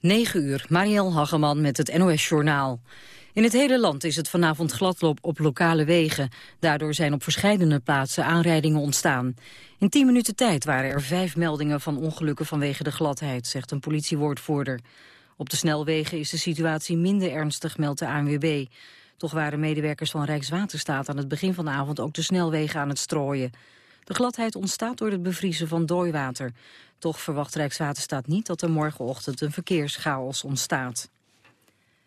9 uur, Marielle Hageman met het NOS Journaal. In het hele land is het vanavond gladloop op lokale wegen. Daardoor zijn op verschillende plaatsen aanrijdingen ontstaan. In 10 minuten tijd waren er vijf meldingen van ongelukken vanwege de gladheid, zegt een politiewoordvoerder. Op de snelwegen is de situatie minder ernstig, meldt de ANWB. Toch waren medewerkers van Rijkswaterstaat aan het begin van de avond ook de snelwegen aan het strooien. De gladheid ontstaat door het bevriezen van dooiwater. Toch verwacht Rijkswaterstaat niet dat er morgenochtend een verkeerschaos ontstaat.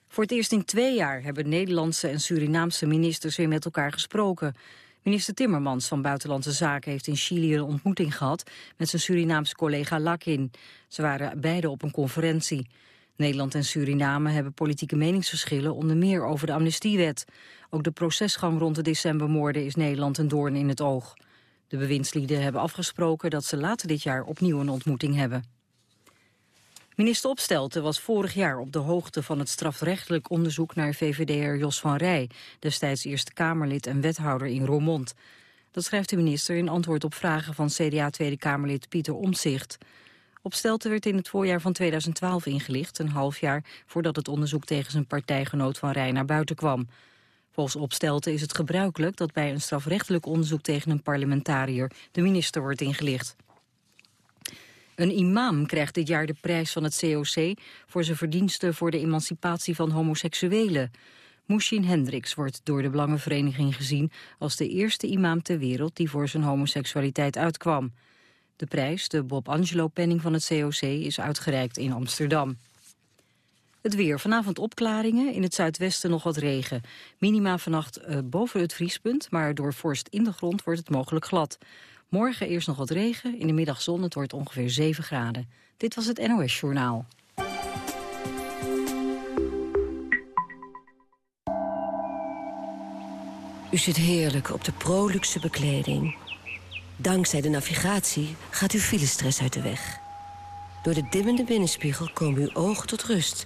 Voor het eerst in twee jaar hebben Nederlandse en Surinaamse ministers weer met elkaar gesproken. Minister Timmermans van Buitenlandse Zaken heeft in Chili een ontmoeting gehad met zijn Surinaamse collega Lakin. Ze waren beide op een conferentie. Nederland en Suriname hebben politieke meningsverschillen onder meer over de amnestiewet. Ook de procesgang rond de decembermoorden is Nederland een doorn in het oog. De bewindslieden hebben afgesproken dat ze later dit jaar opnieuw een ontmoeting hebben. Minister Opstelten was vorig jaar op de hoogte van het strafrechtelijk onderzoek naar VVD'er Jos van Rij, destijds Eerste Kamerlid en wethouder in Roermond. Dat schrijft de minister in antwoord op vragen van CDA Tweede Kamerlid Pieter Omtzigt. Opstelten werd in het voorjaar van 2012 ingelicht, een half jaar voordat het onderzoek tegen zijn partijgenoot van Rij naar buiten kwam. Volgens Opstelten is het gebruikelijk dat bij een strafrechtelijk onderzoek tegen een parlementariër de minister wordt ingelicht. Een imam krijgt dit jaar de prijs van het COC voor zijn verdiensten voor de emancipatie van homoseksuelen. Mushin Hendricks wordt door de Belangenvereniging gezien als de eerste imam ter wereld die voor zijn homoseksualiteit uitkwam. De prijs, de Bob Angelo-penning van het COC, is uitgereikt in Amsterdam. Het weer. Vanavond opklaringen. In het zuidwesten nog wat regen. Minima vannacht uh, boven het vriespunt, maar door vorst in de grond wordt het mogelijk glad. Morgen eerst nog wat regen. In de middag zon. Het wordt ongeveer 7 graden. Dit was het NOS Journaal. U zit heerlijk op de proluxe bekleding. Dankzij de navigatie gaat uw filestress uit de weg. Door de dimmende binnenspiegel komen uw ogen tot rust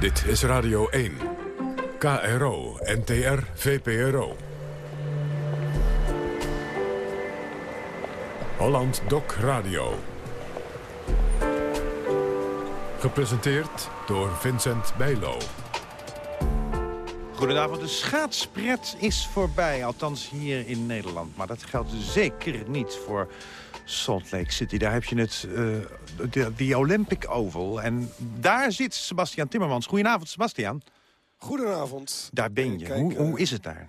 Dit is Radio 1. KRO, NTR, VPRO. Holland Doc Radio. Gepresenteerd door Vincent Bijlo. Goedenavond, de schaatspret is voorbij, althans hier in Nederland. Maar dat geldt zeker niet voor Salt Lake City. Daar heb je het, uh, de, Olympic Oval. En daar zit Sebastian Timmermans. Goedenavond, Sebastian. Goedenavond. Daar ben je. hoe, hoe, is het daar?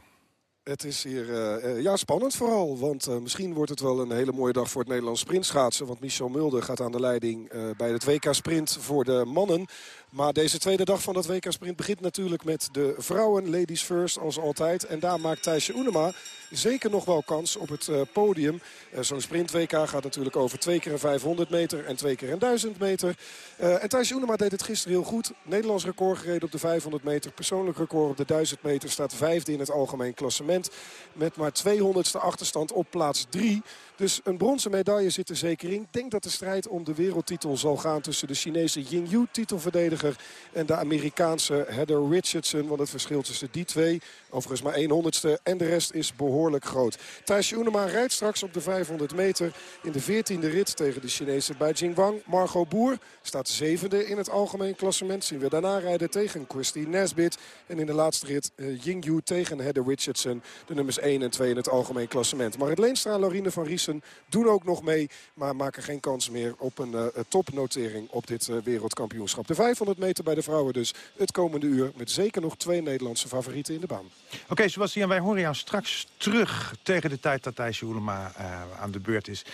Het is hier uh, ja, spannend vooral. Want uh, misschien wordt het wel een hele mooie dag voor het Nederlands sprintschaatsen. Want Michel Mulder gaat aan de leiding uh, bij het WK Sprint voor de mannen. Maar deze tweede dag van dat WK Sprint begint natuurlijk met de vrouwen. Ladies first, als altijd. En daar maakt Thijsje Oenema zeker nog wel kans op het uh, podium. Uh, Zo'n sprint WK gaat natuurlijk over twee keer een 500 meter en twee keer een 1000 meter. Uh, en Thijsje Oenema deed het gisteren heel goed. Nederlands record gereden op de 500 meter. Persoonlijk record op de 1000 meter staat vijfde in het algemeen klassement. Met maar 200ste achterstand op plaats 3. Dus een bronzen medaille zit er zeker in. Ik denk dat de strijd om de wereldtitel zal gaan tussen de Chinese Yingyu titelverdediger en de Amerikaanse Heather Richardson. Want het verschil tussen die twee, overigens maar 1 honderdste en de rest is behoorlijk groot. Thijsje rijdt straks op de 500 meter in de 14e rit tegen de Chinese Beijing Wang. Margot Boer staat zevende in het algemeen klassement. Zien we daarna rijden tegen Christy Nesbit. En in de laatste rit uh, Yingyu tegen Heather Richardson. De nummers 1 en 2 in het algemeen klassement. Maar het Leenstra Lorine van Ries Jensen doen ook nog mee. Maar maken geen kans meer op een topnotering op dit wereldkampioenschap. De 500 meter bij de vrouwen dus het komende uur. Met zeker nog twee Nederlandse favorieten in de baan. Oké, okay, Sebastian, wij horen jou straks terug tegen de tijd dat Thijs Joelema aan de beurt is.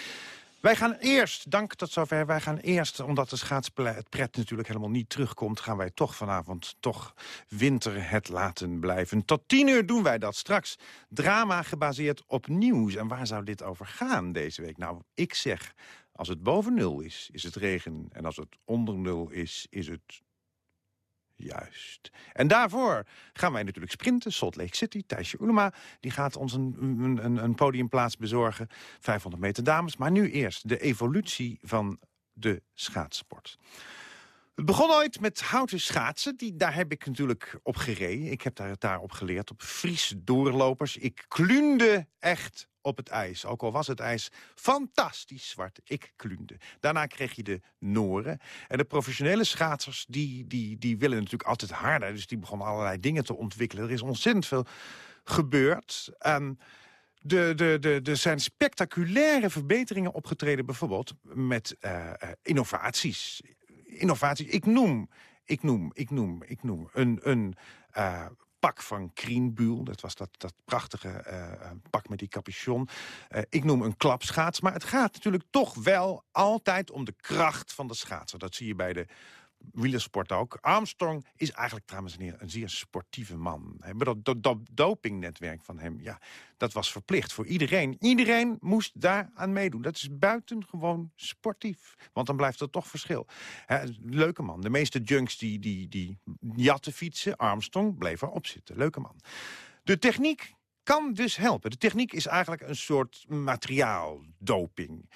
Wij gaan eerst, dank tot zover, wij gaan eerst, omdat de schaatspret natuurlijk helemaal niet terugkomt... gaan wij toch vanavond toch winter het laten blijven. Tot tien uur doen wij dat straks. Drama gebaseerd op nieuws. En waar zou dit over gaan deze week? Nou, ik zeg, als het boven nul is, is het regen. En als het onder nul is, is het Juist. En daarvoor gaan wij natuurlijk sprinten. Salt Lake City, Thijsje Ulema, die gaat ons een, een, een podiumplaats bezorgen. 500 meter dames. Maar nu eerst de evolutie van de schaatsport. Het begon ooit met houten schaatsen. Die, daar heb ik natuurlijk op gereden. Ik heb daar, daarop geleerd, op Friese doorlopers. Ik klunde echt op het ijs. Ook al was het ijs fantastisch zwart. Ik klunde. Daarna kreeg je de Noren. En de professionele schaatsers die, die, die willen natuurlijk altijd harder. Dus die begonnen allerlei dingen te ontwikkelen. Er is ontzettend veel gebeurd. Um, de, de, de, er zijn spectaculaire verbeteringen opgetreden... bijvoorbeeld met uh, innovaties. Innovaties. Ik noem, ik noem, ik noem, ik noem een... een uh, pak van Krienbuul. Dat was dat, dat prachtige uh, pak met die capuchon. Ik noem een klapschaats. Maar het gaat natuurlijk toch wel altijd om de kracht van de schaatser. Dat zie je bij de wielersport ook. Armstrong is eigenlijk, trouwens en een zeer sportieve man. Dat, dat, dat dopingnetwerk van hem, ja, dat was verplicht voor iedereen. Iedereen moest daar aan meedoen. Dat is buitengewoon sportief. Want dan blijft er toch verschil. leuke man. De meeste junks die, die, die jatten fietsen, Armstrong bleef erop zitten. Leuke man. De techniek kan dus helpen. De techniek is eigenlijk een soort materiaaldoping.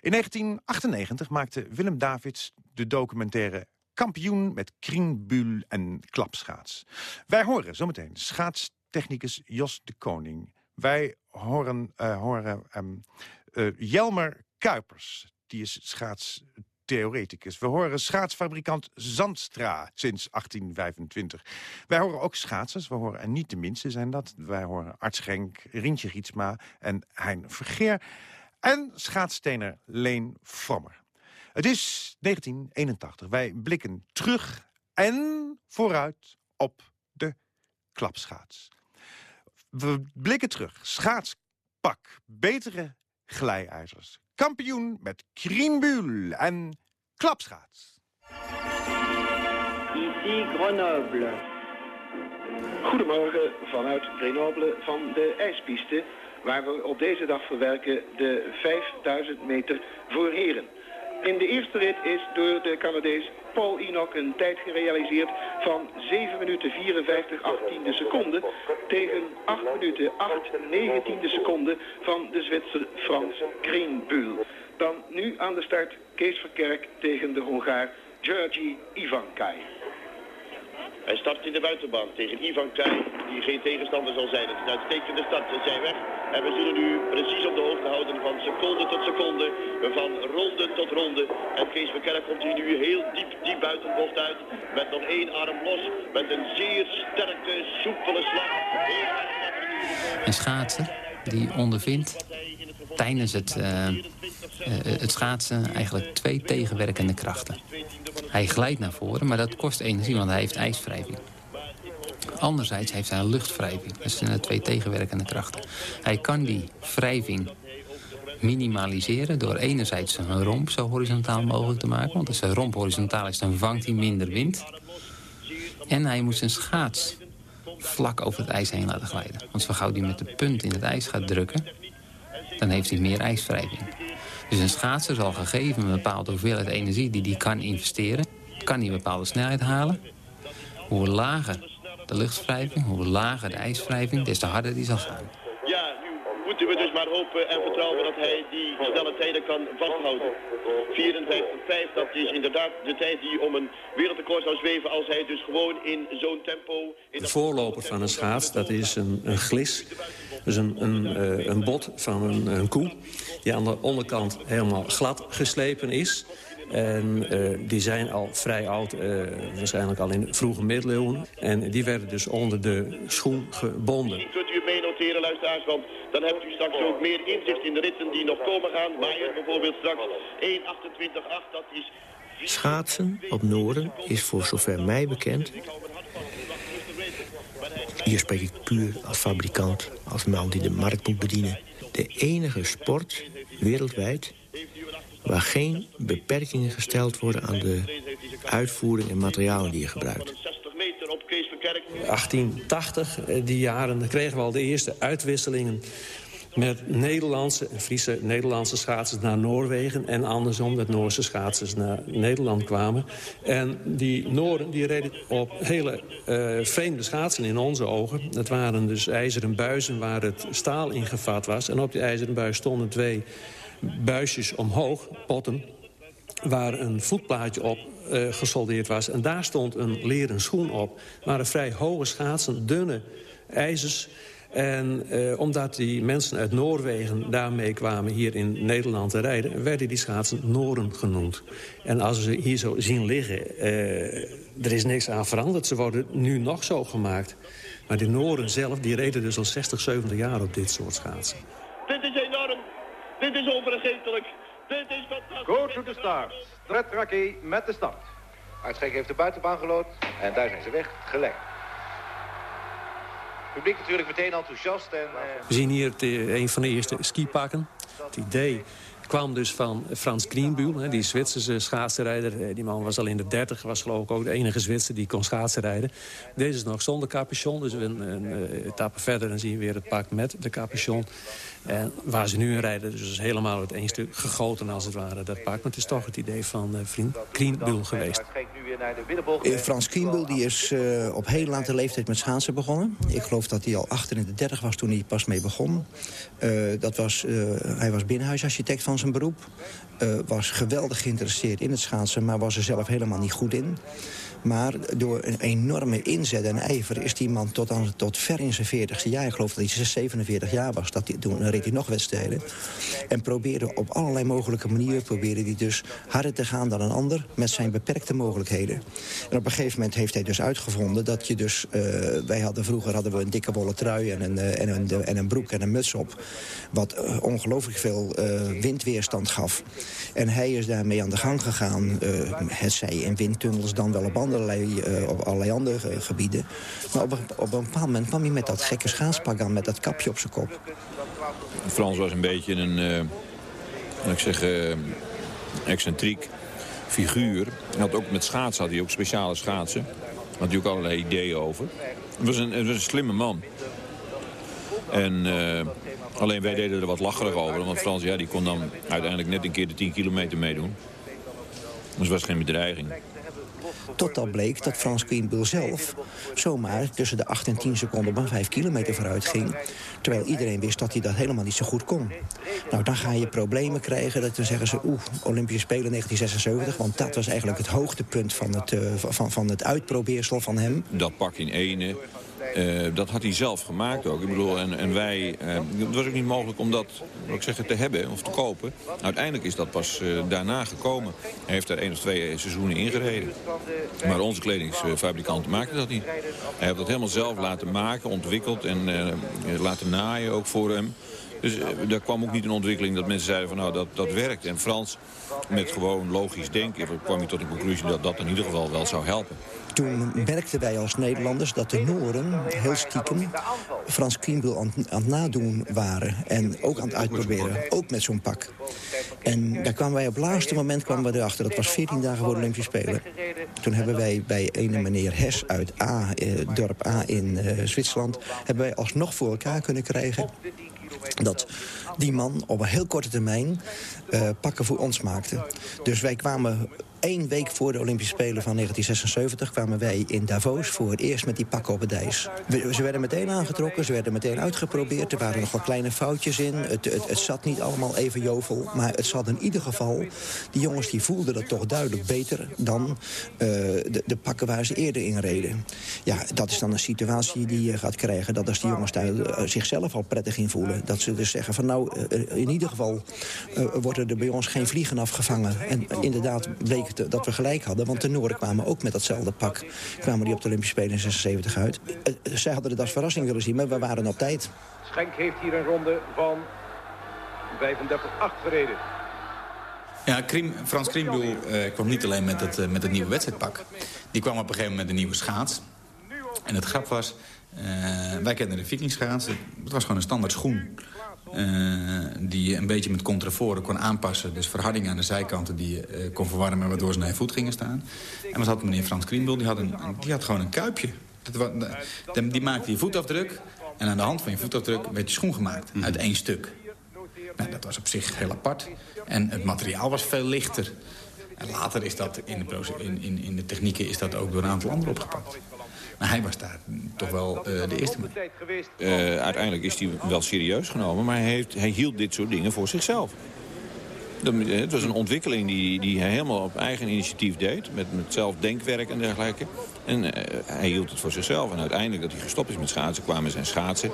In 1998 maakte Willem Davids de documentaire kampioen met kringbuul en klapschaats. Wij horen zometeen schaatstechnicus Jos de Koning. Wij horen, uh, horen um, uh, Jelmer Kuipers, die is schaatstheoreticus. We horen schaatsfabrikant Zandstra sinds 1825. Wij horen ook schaatsers, we horen, en niet de minste zijn dat... wij horen Arts Genk, Rintje Rietsma en Hein Vergeer... en schaatstener Leen Frommer. Het is 1981. Wij blikken terug en vooruit op de klapschaats. We blikken terug. Schaatspak. Betere glijijzers. Kampioen met kriembuul en klapschaats. Ici Grenoble. Goedemorgen vanuit Grenoble van de ijspiste... waar we op deze dag verwerken de 5000 meter voor heren. In de eerste rit is door de Canadees Paul Enoch een tijd gerealiseerd van 7 minuten 54 18 seconden tegen 8 minuten 8 19 seconden van de Zwitser Frans Greenbuhl. Dan nu aan de start Kees Verkerk tegen de Hongaar Georgi Ivankai. Hij start in de buitenbaan tegen Ivan Kai, die geen tegenstander zal zijn. Het is een uitstekende start. Ze zijn weg. En we zullen nu precies op de hoogte houden van seconde tot seconde. Van ronde tot ronde. En Kees Verkerk komt hier nu heel diep, diep buitenbocht uit. Met nog één arm los. Met een zeer sterke, soepele slag. Een schaatser die ondervindt tijdens het, uh, het schaatsen eigenlijk twee tegenwerkende krachten. Hij glijdt naar voren, maar dat kost energie, want hij heeft ijswrijving. Anderzijds heeft hij een luchtwrijving. Dat zijn twee tegenwerkende krachten. Hij kan die wrijving minimaliseren door enerzijds zijn romp zo horizontaal mogelijk te maken. Want als zijn romp horizontaal is, dan vangt hij minder wind. En hij moet zijn schaats vlak over het ijs heen laten glijden. Want zo gauw hij met de punt in het ijs gaat drukken... dan heeft hij meer ijswrijving. Dus een schaatser zal gegeven een bepaalde hoeveelheid energie die hij kan investeren... kan hij een bepaalde snelheid halen. Hoe lager de luchtwrijving, hoe lager de ijswrijving, des te harder die zal gaan. Moeten we dus maar hopen en vertrouwen dat hij die snelle tijden kan vasthouden. 54,5, dat is inderdaad de tijd die om een wereldrecord zou zweven... als hij dus gewoon in zo'n tempo... In de voorloper van een schaats, dat is een, een glis. Dus een, een, uh, een bot van een, een koe die aan de onderkant helemaal glad geslepen is. En die zijn al vrij oud, waarschijnlijk al in de vroege middeleeuwen. En die werden dus onder de schoen gebonden. Kunt u meenoteren, luisteraars, want dan hebt u straks ook meer inzicht in de ritten die nog komen gaan. Maier bijvoorbeeld straks 1.28.8, dat is... Schaatsen op Noorden is voor zover mij bekend... Hier spreek ik puur als fabrikant, als man die de markt moet bedienen. De enige sport wereldwijd waar geen beperkingen gesteld worden aan de uitvoering en materialen die je gebruikt. 1880, eh, die jaren, kregen we al de eerste uitwisselingen met Nederlandse Friese Nederlandse schaatsers naar Noorwegen... en andersom dat Noorse schaatsers naar Nederland kwamen. En die Noorden die reden op hele uh, vreemde schaatsen in onze ogen. Het waren dus ijzeren buizen waar het staal in gevat was. En op die ijzeren buis stonden twee buisjes omhoog, potten waar een voetplaatje op uh, gesoldeerd was. En daar stond een leren schoen op. Maar een vrij hoge schaatsen, dunne ijzers en eh, omdat die mensen uit Noorwegen daarmee kwamen hier in Nederland te rijden... werden die schaatsen Noren genoemd. En als we ze hier zo zien liggen, uh, er is niks aan veranderd. Ze worden nu nog zo gemaakt. Maar de Noren zelf, die reden dus al 60, 70 jaar op dit soort schaatsen. Dit is enorm. Dit is onvergetelijk. Dit is fantastisch. Go to the stars. Stret met de start. Uitschek heeft de buitenbaan gelood. En daar zijn ze weg. Gelekt publiek natuurlijk meteen enthousiast. En, uh... We zien hier het, een van de eerste skipakken. Het idee kwam dus van Frans Greenbuhl, die Zwitserse schaatsenrijder. Eh, die man was al in de 30, was geloof ik ook de enige Zwitser die kon schaatsen rijden. Deze is nog zonder capuchon, dus een, een, een etappe verder dan zien we weer het pak met de capuchon. En waar ze nu in rijden, dus is helemaal het één stuk gegoten als het ware, dat pak. Maar het is toch het idee van uh, vriend Krienbul geweest. Frans Krienbul die is uh, op heel late leeftijd met schaatsen begonnen. Ik geloof dat hij al 38 was toen hij pas mee begon. dat was, hij was binnenhuisarchitect van zijn beroep. was geweldig geïnteresseerd in het schaatsen, maar was er zelf helemaal niet goed in. Maar door een enorme inzet en ijver is die man tot, aan, tot ver in zijn 40ste jaar... ik geloof dat hij 47 jaar was, dat hij, toen reed hij nog wedstrijden... en probeerde op allerlei mogelijke manieren... probeerde hij dus harder te gaan dan een ander met zijn beperkte mogelijkheden. En op een gegeven moment heeft hij dus uitgevonden dat je dus... Uh, wij hadden vroeger hadden we een dikke wollen trui en een, uh, en, een, en een broek en een muts op... wat uh, ongelooflijk veel windweerstand gaf. En hij is daarmee aan de gang gegaan, het zij in windtunnels dan wel op allerlei, uh, op allerlei andere gebieden. Maar op een, op een bepaald moment kwam hij met dat gekke schaatspak aan... met dat kapje op zijn kop. Frans was een beetje een, uh, ik zeg, uh, excentriek figuur. Hij had ook met schaatsen had hij ook speciale schaatsen. Had hij ook allerlei ideeën over. Het was een, was een slimme man. En alleen wij deden er wat lacherig over. Want Frans ja, die kon dan uiteindelijk net een keer de 10 kilometer meedoen. Dus het was geen bedreiging. Totdat bleek dat Frans Greenbill zelf zomaar tussen de 8 en 10 seconden een 5 kilometer vooruit ging. Terwijl iedereen wist dat hij dat helemaal niet zo goed kon. Nou, dan ga je problemen krijgen. Dat dan zeggen ze, oeh, Olympische Spelen 1976. Want dat was eigenlijk het hoogtepunt van het, uh, van, van het uitprobeersel van hem. Dat pak in ene uh, dat had hij zelf gemaakt ook. Ik bedoel, en, en wij, uh, het was ook niet mogelijk om dat ik zeggen, te hebben of te kopen. Uiteindelijk is dat pas uh, daarna gekomen. Hij heeft daar één of twee seizoenen ingereden. Maar onze kledingsfabrikant maakte dat niet. Hij heeft dat helemaal zelf laten maken, ontwikkeld en laten naaien ook voor hem. Dus daar kwam ook niet een ontwikkeling dat mensen zeiden van nou dat, dat werkt. En Frans met gewoon logisch denken kwam je tot de conclusie dat dat in ieder geval wel zou helpen toen merkten wij als Nederlanders dat de Nooren heel stiekem Frans Krienbul aan, aan, het nadoen waren. En ook aan het uitproberen, ook met zo'n pak. En daar kwamen wij op het laatste moment kwamen we erachter. Dat was 14 dagen voor de Olympische Spelen. Toen hebben wij bij ene meneer Hes uit A, eh, dorp A in eh, Zwitserland... hebben wij alsnog voor elkaar kunnen krijgen dat die man op een heel korte termijn uh, pakken voor ons maakte. Dus wij kwamen Eén week voor de Olympische Spelen van 1976 kwamen wij in Davos voor het eerst met die pakken op het ijs. Ze werden meteen aangetrokken, ze werden meteen uitgeprobeerd. Er waren nog wat kleine foutjes in. Het, het, het, zat niet allemaal even jovel. Maar het zat in ieder geval... Die jongens die voelden dat toch duidelijk beter dan uh, de, de, pakken waar ze eerder in reden. Ja, dat is dan een situatie die je gaat krijgen. Dat als die jongens daar uh, zichzelf al prettig in voelen. Dat ze dus zeggen van nou, uh, in ieder geval worden er bij ons geen vliegen afgevangen. En inderdaad bleek dat we gelijk hadden. Want de Noorden kwamen ook met datzelfde pak. Kwamen die op de Olympische Spelen in 76 uit. zij hadden het als verrassing willen zien, maar we waren op tijd. Schenk heeft hier een ronde van 35-8 verreden. Ja, Krim, Frans Kriemboel uh, kwam niet alleen met het, uh, met het nieuwe wedstrijdpak. Die kwam op een gegeven moment met een nieuwe schaats. En het grap was, uh, wij kenden de vikingschaats. Het was gewoon een standaard schoen. Die je een beetje met contraforen kon aanpassen. Dus verharding aan de zijkanten die je kon verwarmen... waardoor ze naar je voet gingen staan. En wat had meneer Frans Kriemboel? Die had, een, die had gewoon een kuipje. Dat, die maakte je voetafdruk. En aan de hand van je voetafdruk werd je schoen gemaakt. Uit één stuk. Nou, dat was op zich heel apart. En het materiaal was veel lichter. En later is dat in de, in, in, in de technieken is dat ook door een aantal anderen opgepakt. Maar hij was daar toch wel uh, de eerste. Uh, uiteindelijk is hij wel serieus genomen, maar hij, heeft, hij hield dit soort dingen voor zichzelf. Het was een ontwikkeling die, die hij helemaal op eigen initiatief deed. Met, met zelfdenkwerk en dergelijke. En uh, hij hield het voor zichzelf. En uiteindelijk dat hij gestopt is met schaatsen, kwamen zijn schaatsen.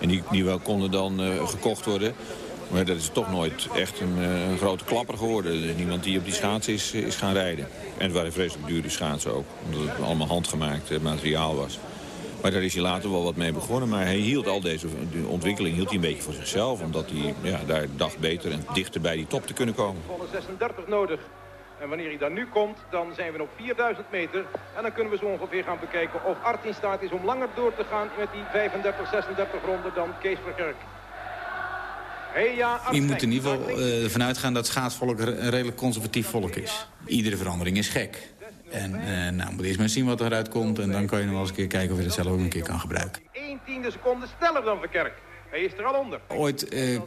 En die, die wel konden dan uh, gekocht worden. Maar dat is toch nooit echt een, uh, een grote klapper geworden. Niemand die op die schaatsen is, is gaan rijden. En het waren vreselijk dure schaatsen ook. Omdat het allemaal handgemaakt materiaal was. Maar daar is hij later wel wat mee begonnen. Maar hij hield al deze ontwikkeling hield hij een beetje voor zichzelf. Omdat hij ja, daar dacht beter en dichter bij die top te kunnen komen. Volle 36 nodig. En wanneer hij dan nu komt, dan zijn we op 4000 meter. En dan kunnen we zo ongeveer gaan bekijken of Art in staat is om langer door te gaan met die 35, 36 ronden dan Kees Verkerk. Je moet in ieder geval uh, ervan uitgaan dat schaatsvolk een redelijk conservatief volk is. Iedere verandering is gek. En uh, nou, moet eerst maar zien wat eruit komt. En dan kan je nog wel eens een keer kijken of je dat zelf ook een keer kan gebruiken. 1 tiende seconde sneller dan Verkerk. Hij is er al onder. Ooit uh, uh,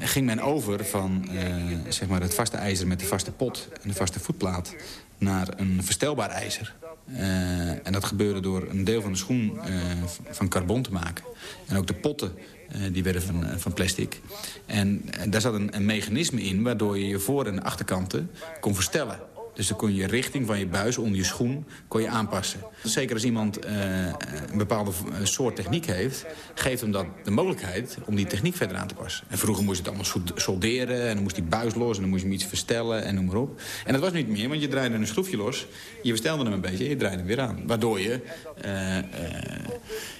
ging men over van zeg maar het vaste ijzer met de vaste pot en de vaste voetplaat naar een verstelbaar ijzer. en dat gebeurde door een deel van de schoen van carbon te maken. En ook de potten die werden van, van plastic. En, en daar zat een, een mechanisme in waardoor je je voor- en achterkanten kon verstellen. Dus dan kon je richting van je buis onder je schoen kon je aanpassen. Zeker als iemand uh, een bepaalde soort techniek heeft... geeft hem dat de mogelijkheid om die techniek verder aan te passen. En vroeger moest je het allemaal solderen en dan moest die buis los... en dan moest je hem iets verstellen en noem maar op. En dat was niet meer, want je draaide een schroefje los... je verstelde hem een beetje en je draaide hem weer aan. Waardoor je uh,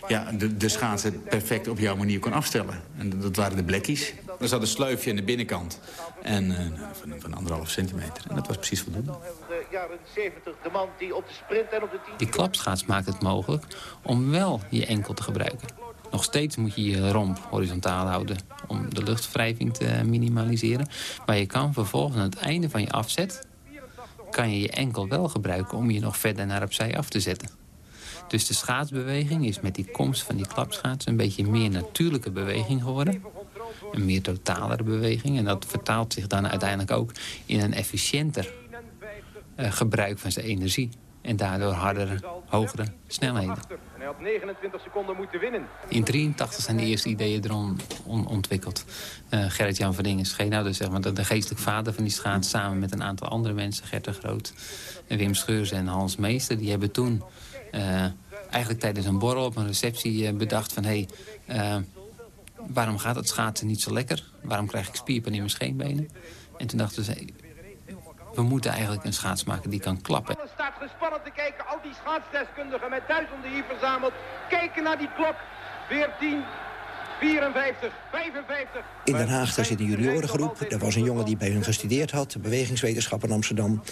ja, de, de schaatsen perfect op jouw manier kon afstellen. En dat waren de blekkies. Er zat een sleufje aan de binnenkant. En van, van anderhalf centimeter. En dat was precies voldoende. De jaren 70, de man die op de sprint en op de 10... Die klapschaats maakt het mogelijk om wel je enkel te gebruiken. Nog steeds moet je je romp horizontaal houden om de luchtwrijving te minimaliseren. Maar je kan vervolgens aan het einde van je afzet... kan je je enkel wel gebruiken om je nog verder naar opzij af te zetten. Dus de schaatsbeweging is met die komst van die klapschaats... een beetje meer natuurlijke beweging geworden. Een meer totalere beweging. En dat vertaalt zich dan uiteindelijk ook in een efficiënter uh, gebruik van zijn energie. En daardoor hardere, hogere snelheden. En hij had 29 seconden moeten winnen. In 83 zijn de eerste ideeën erom on ontwikkeld. Uh, Gerrit-Jan scheen nou dus zeg maar, de, de geestelijk vader van die schaats... samen met een aantal andere mensen, Gert de Groot, Wim Scheurs en Hans Meester... die hebben toen uh, eigenlijk tijdens een borrel op een receptie bedacht van... Hey, waarom gaat het schaatsen niet zo lekker? Waarom krijg ik spierpijn in mijn scheenbenen? En toen dachten ze, we moeten eigenlijk een schaats maken die kan klappen. Het staat gespannen te kijken, al die schaatsdeskundigen met duizenden hier verzameld. Kijken naar die klok. 14, 54, 55. In Den Haag daar zit een juniorengroep. Er was een jongen die bij hun gestudeerd had, bewegingswetenschap in Amsterdam.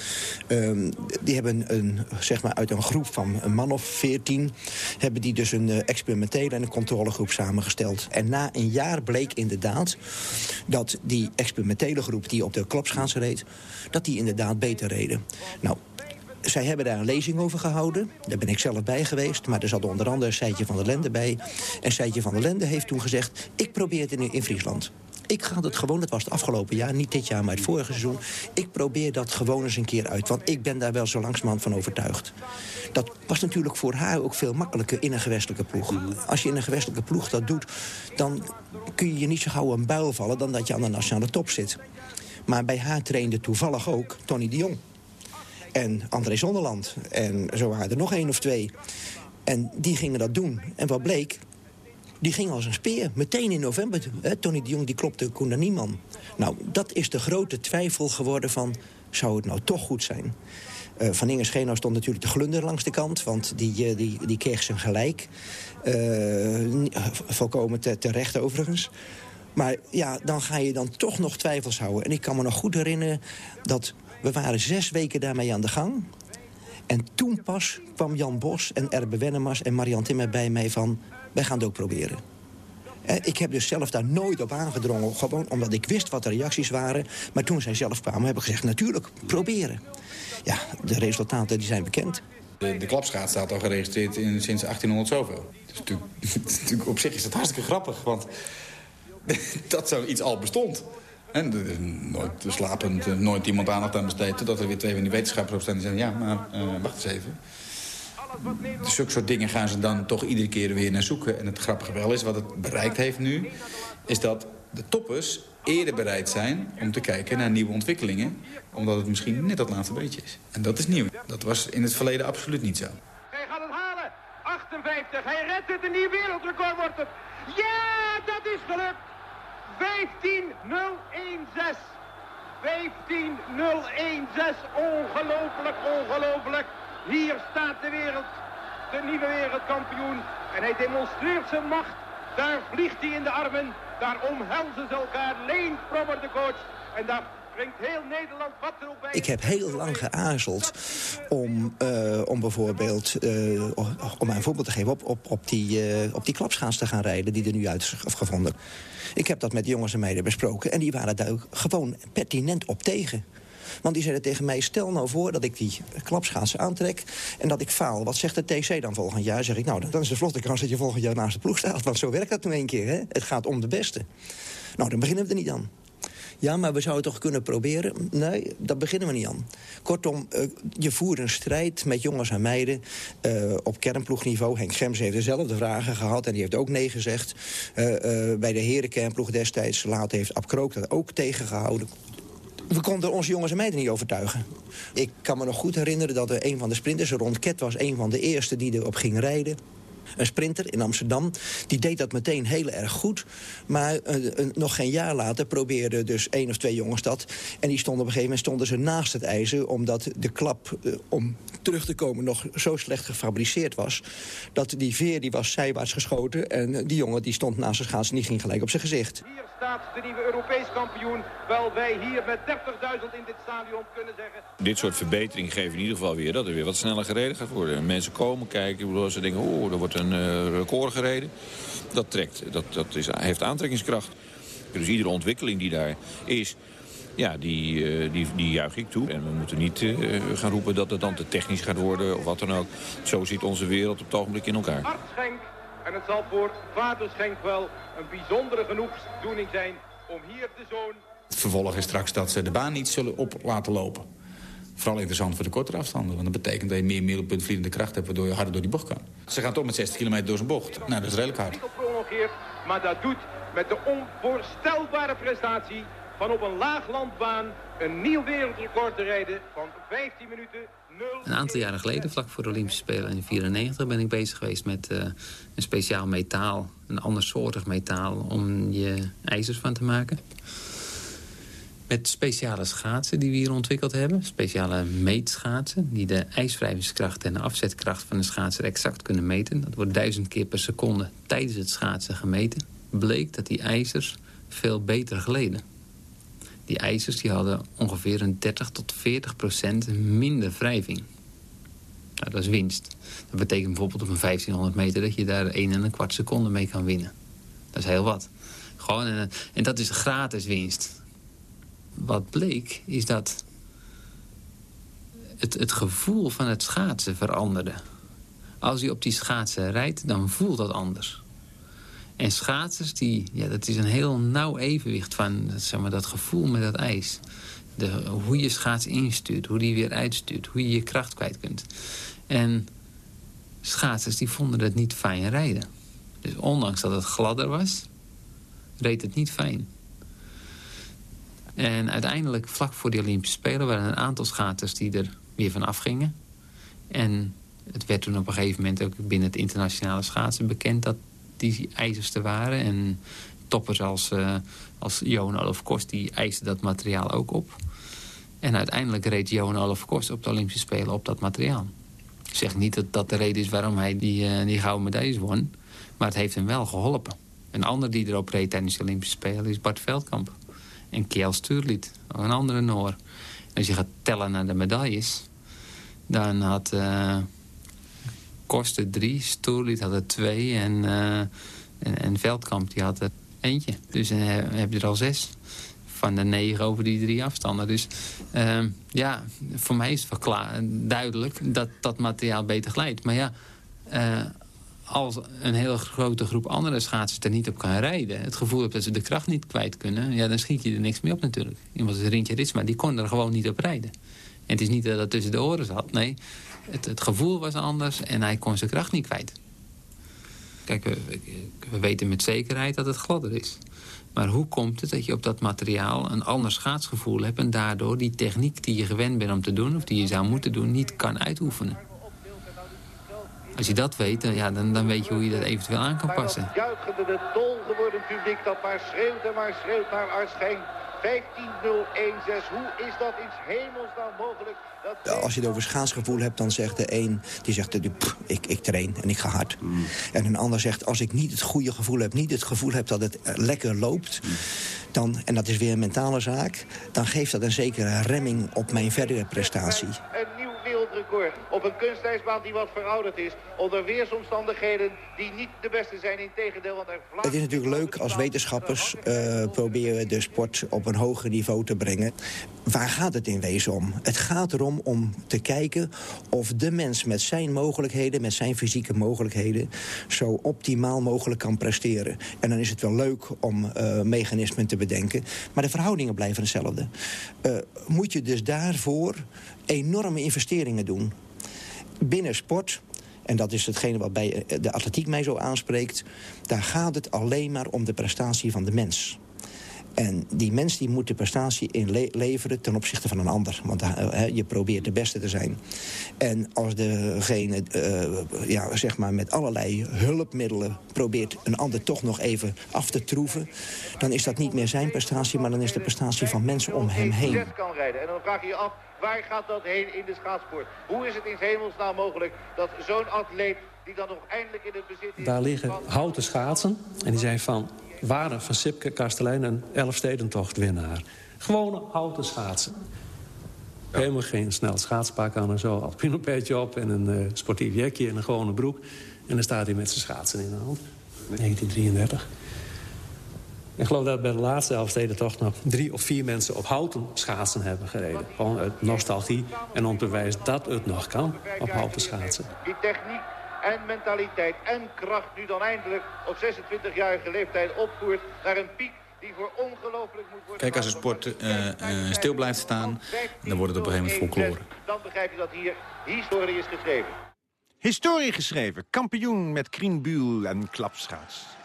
Um, die hebben een, zeg maar uit een groep van een man of veertien... hebben die dus een uh, experimentele en een controlegroep samengesteld. En na een jaar bleek inderdaad dat die experimentele groep... die op de klopschaatsen reed, dat die inderdaad beter reden. Nou, zij hebben daar een lezing over gehouden. Daar ben ik zelf bij geweest. Maar er zat onder andere Seitje van der Lende bij. En Seitje van der Lende heeft toen gezegd... ik probeer het in, in Friesland. Ik ga het gewoon, dat was het afgelopen jaar, niet dit jaar, maar het vorige seizoen. Ik probeer dat gewoon eens een keer uit, want ik ben daar wel zo langzamerhand van overtuigd. Dat was natuurlijk voor haar ook veel makkelijker in een gewestelijke ploeg. Als je in een gewestelijke ploeg dat doet, dan kun je je niet zo gauw een buil vallen dan dat je aan de nationale top zit. Maar bij haar trainde toevallig ook Tony de Jong. En André Zonderland. En zo waren er nog één of twee. En die gingen dat doen. En wat bleek? Die ging als een speer. Meteen in november. Hè, Tony de Jong die klopte Koen Nieman. Nou, dat is de grote twijfel geworden van... zou het nou toch goed zijn? Uh, van Inge Schenau stond natuurlijk de glunder langs de kant... want die, die, die kreeg zijn gelijk. Uh, volkomen te, terecht overigens. Maar ja, dan ga je dan toch nog twijfels houden. En ik kan me nog goed herinneren dat we waren zes weken daarmee aan de gang. En toen pas kwam Jan Bos en Erbe Wennemars en Marian Timmer bij mij van... wij gaan het ook proberen. Ik heb dus zelf daar nooit op aangedrongen. Gewoon omdat ik wist wat de reacties waren. Maar toen zij zelf kwamen, heb ik gezegd, natuurlijk, proberen. Ja, de resultaten die zijn bekend. De, klapschaat staat al geregistreerd in, sinds 1800 zoveel. Dus op zich is dat hartstikke grappig, want dat zoiets al bestond. En er is nooit slapend, eh, nooit iemand aandacht aan besteed... totdat er weer twee van die wetenschappers opstaan en zeggen... ja, maar uh, wacht eens even. Dus zulke soort dingen gaan ze dan toch iedere keer weer naar zoeken. En het grappige wel is, wat het bereikt heeft nu... is dat de toppers eerder bereid zijn om te kijken naar nieuwe ontwikkelingen. Omdat het misschien net dat laatste beetje is. En dat is nieuw. Dat was in het verleden absoluut niet zo. Hij gaat het halen. 58. Hij redt het. Een nieuw wereldrecord wordt het. Ja, dat is gelukt. 15-0-1-6. 15-0-1-6. Ongelooflijk, ongelooflijk. Hier staat de wereld, de nieuwe wereldkampioen. En hij demonstreert zijn macht. Daar vliegt hij in de armen. Daar omhelzen ze elkaar. Leen Prommer de coach. En daar heel Nederland wat er bij. Ik heb heel lang geaarzeld om, uh, om bijvoorbeeld, uh, om een voorbeeld te geven... op, op, op, die, uh, op die klapschaans te gaan rijden die er nu uit is gevonden. Ik heb dat met jongens en meiden besproken en die waren daar gewoon pertinent op tegen. Want die zeiden tegen mij, stel nou voor dat ik die klapschaatsen aantrek... en dat ik faal. Wat zegt de TC dan volgend jaar? Zeg ik, nou, dan is de vlotte kans dat je volgend jaar naast de ploeg staat. Want zo werkt dat nu een keer, hè? Het gaat om de beste. Nou, dan beginnen we er niet aan. Ja, maar we zouden toch kunnen proberen? Nee, daar beginnen we niet aan. Kortom, uh, je voert een strijd met jongens en meiden uh, op kernploegniveau. Henk Gems heeft dezelfde vragen gehad en die heeft ook nee gezegd. Uh, bij de herenkernploeg destijds, later heeft Ab Krook dat ook tegengehouden. We konden onze jongens en meiden niet overtuigen. Ik kan me nog goed herinneren dat er een van de sprinters, Rond Ket was een van de eerste die erop ging rijden een sprinter in Amsterdam. Die deed dat meteen heel erg goed. Maar uh, nog geen jaar later probeerden dus één of twee jongens dat. En die stonden op een gegeven moment stonden ze naast het ijzer... omdat de klap uh, om terug te komen nog zo slecht gefabriceerd was... dat die veer die was zijwaarts geschoten... en die jongen die stond naast zijn schaats en die ging gelijk op zijn gezicht. Hier staat de nieuwe Europees kampioen. Wel wij hier met 30.000 in dit stadion kunnen zeggen... Dit soort verbeteringen geven in ieder geval weer dat er weer wat sneller gereden gaat worden. Mensen komen kijken, ik bedoel, ze denken, oh, er wordt een uh, record gereden. Dat trekt, dat, dat is, heeft aantrekkingskracht. Dus iedere ontwikkeling die daar is, ja, die, uh, die, die juich ik toe. En we moeten niet uh, gaan roepen dat het dan te technisch gaat worden of wat dan ook. Zo ziet onze wereld op het ogenblik in elkaar. Hartschenk, en het zal voor vader Schenk wel een bijzondere genoegdoening zijn om hier de zoon... Het vervolg is straks dat ze de baan niet zullen op laten lopen. Vooral interessant voor de kortere afstanden. Want dat betekent dat je meer middelpuntvliedende kracht hebt... waardoor je harder door die bocht kan. Ze gaan toch met 60 kilometer door zijn bocht. Nou, dat is redelijk hard. Maar dat doet met de onvoorstelbare prestatie van op een laaglandbaan... een nieuw wereldrecord te rijden van 15 minuten... 0... Een aantal jaren geleden, vlak voor de Olympische Spelen in 1994... ben ik bezig geweest met uh, een speciaal metaal, een ander soortig metaal... om je ijzers van te maken. Met speciale schaatsen die we hier ontwikkeld hebben. Speciale meetschaatsen die de ijswrijvingskracht en de afzetkracht van de schaatser exact kunnen meten. Dat wordt duizend keer per seconde tijdens het schaatsen gemeten. Bleek dat die ijzers veel beter gleden. Die ijzers die hadden ongeveer een 30 tot 40 procent minder wrijving. Nou, dat is winst. Dat betekent bijvoorbeeld op een 1500 meter dat je daar 1 en een kwart seconde mee kan winnen. Dat is heel wat. Gewoon, en, en dat is gratis winst wat bleek is dat het, het gevoel van het schaatsen veranderde. Als je op die schaatsen rijdt, dan voelt dat anders. En schaatsers, die, ja, dat is een heel nauw evenwicht van zeg maar, dat gevoel met dat ijs. De, hoe je schaats instuurt, hoe die weer uitstuurt, hoe je je kracht kwijt kunt. En schaatsers die vonden het niet fijn rijden. Dus ondanks dat het gladder was, reed het niet fijn. En uiteindelijk, vlak voor de Olympische Spelen... waren er een aantal schaters die er weer van afgingen. En het werd toen op een gegeven moment ook binnen het internationale schaatsen bekend... dat die ijzerste waren. En toppers als, uh, als Johan Olof Kost, die eisten dat materiaal ook op. En uiteindelijk reed Johan Olof Kost op de Olympische Spelen op dat materiaal. Ik zeg niet dat dat de reden is waarom hij die, uh, die gouden medailles won. Maar het heeft hem wel geholpen. Een ander die erop reed tijdens de Olympische Spelen is Bart Veldkamp. En Kjell Stuurlied, een andere Noor. als je gaat tellen naar de medailles... dan had uh, Koster drie, Stuurlied had er twee... En, uh, en, en, Veldkamp die had er eentje. Dus dan heb je er al zes van de negen over die drie afstanden. Dus uh, ja, voor mij is het wel klaar, duidelijk dat dat materiaal beter glijdt. Maar ja, uh, als een hele grote groep andere schaatsers er niet op kan rijden... het gevoel hebt dat ze de kracht niet kwijt kunnen... ja, dan schiet je er niks mee op natuurlijk. Iemand als Rintje Ritsma, die kon er gewoon niet op rijden. En het is niet dat dat tussen de oren zat. Nee, het, het gevoel was anders en hij kon zijn kracht niet kwijt. Kijk, we, we weten met zekerheid dat het gladder is. Maar hoe komt het dat je op dat materiaal een ander schaatsgevoel hebt... en daardoor die techniek die je gewend bent om te doen... of die je zou moeten doen, niet kan uitoefenen? Als je dat weet, ja, dan, dan weet je hoe je dat eventueel aan kan passen. Juichende het dol geworden publiek dat maar schreeuwt en maar schreeuwt naar Arschijn. 15-0-1-6. Hoe is dat in hemelsnaam mogelijk? Dat... Als je het over schaatsgevoel hebt, dan zegt de een... die zegt, ik, ik train en ik ga hard. En een ander zegt, als ik niet het goede gevoel heb... niet het gevoel heb dat het lekker loopt... Dan, en dat is weer een mentale zaak... dan geeft dat een zekere remming op mijn verdere prestatie. Een nieuw op een kunstijsbaan die wat verouderd is. Onder weersomstandigheden die niet de beste zijn. in tegendeel, want er Het is natuurlijk leuk als wetenschappers uh, proberen de sport op een hoger niveau te brengen. Waar gaat het in wezen om? Het gaat erom om te kijken of de mens met zijn mogelijkheden... met zijn fysieke mogelijkheden zo optimaal mogelijk kan presteren. En dan is het wel leuk om uh, mechanismen te bedenken. Maar de verhoudingen blijven hetzelfde. Uh, moet je dus daarvoor enorme investeringen doen. Binnen sport, en dat is hetgene wat bij de atletiek mij zo aanspreekt... daar gaat het alleen maar om de prestatie van de mens. En die mens die moet de prestatie inleveren ten opzichte van een ander. Want uh, je probeert de beste te zijn. En als degene uh, ja, zeg maar met allerlei hulpmiddelen probeert een ander toch nog even af te troeven... dan is dat niet meer zijn prestatie, maar dan is de prestatie van mensen om hem heen. kan rijden. En dan vraag je je af, waar gaat dat heen in de schaatsport? Hoe is het in hemelsnaam mogelijk dat zo'n atleet die dan nog eindelijk in het bezit is... Daar liggen houten schaatsen en die zijn van waren van Sipke Kastelein een Elfstedentocht-winnaar. Gewone houten schaatsen. Helemaal geen snel schaatspak aan en zo. Alpinopetje op en een uh, sportief jekje en een gewone broek. En dan staat hij met zijn schaatsen in de hand. 1933. Ik geloof dat bij de laatste Elfstedentocht nog drie of vier mensen op houten schaatsen hebben gereden. Gewoon uit nostalgie en om te bewijzen dat het nog kan op houten schaatsen. Die techniek en mentaliteit en kracht nu dan eindelijk op 26-jarige leeftijd opvoert naar een piek die voor ongelooflijk moet worden... Kijk, als een sport uh, uh, stil blijft staan, dan wordt het op een gegeven moment folklore. Dan begrijp je dat hier historie is geschreven. Historie geschreven. Kampioen met krienbuul en klapschaats.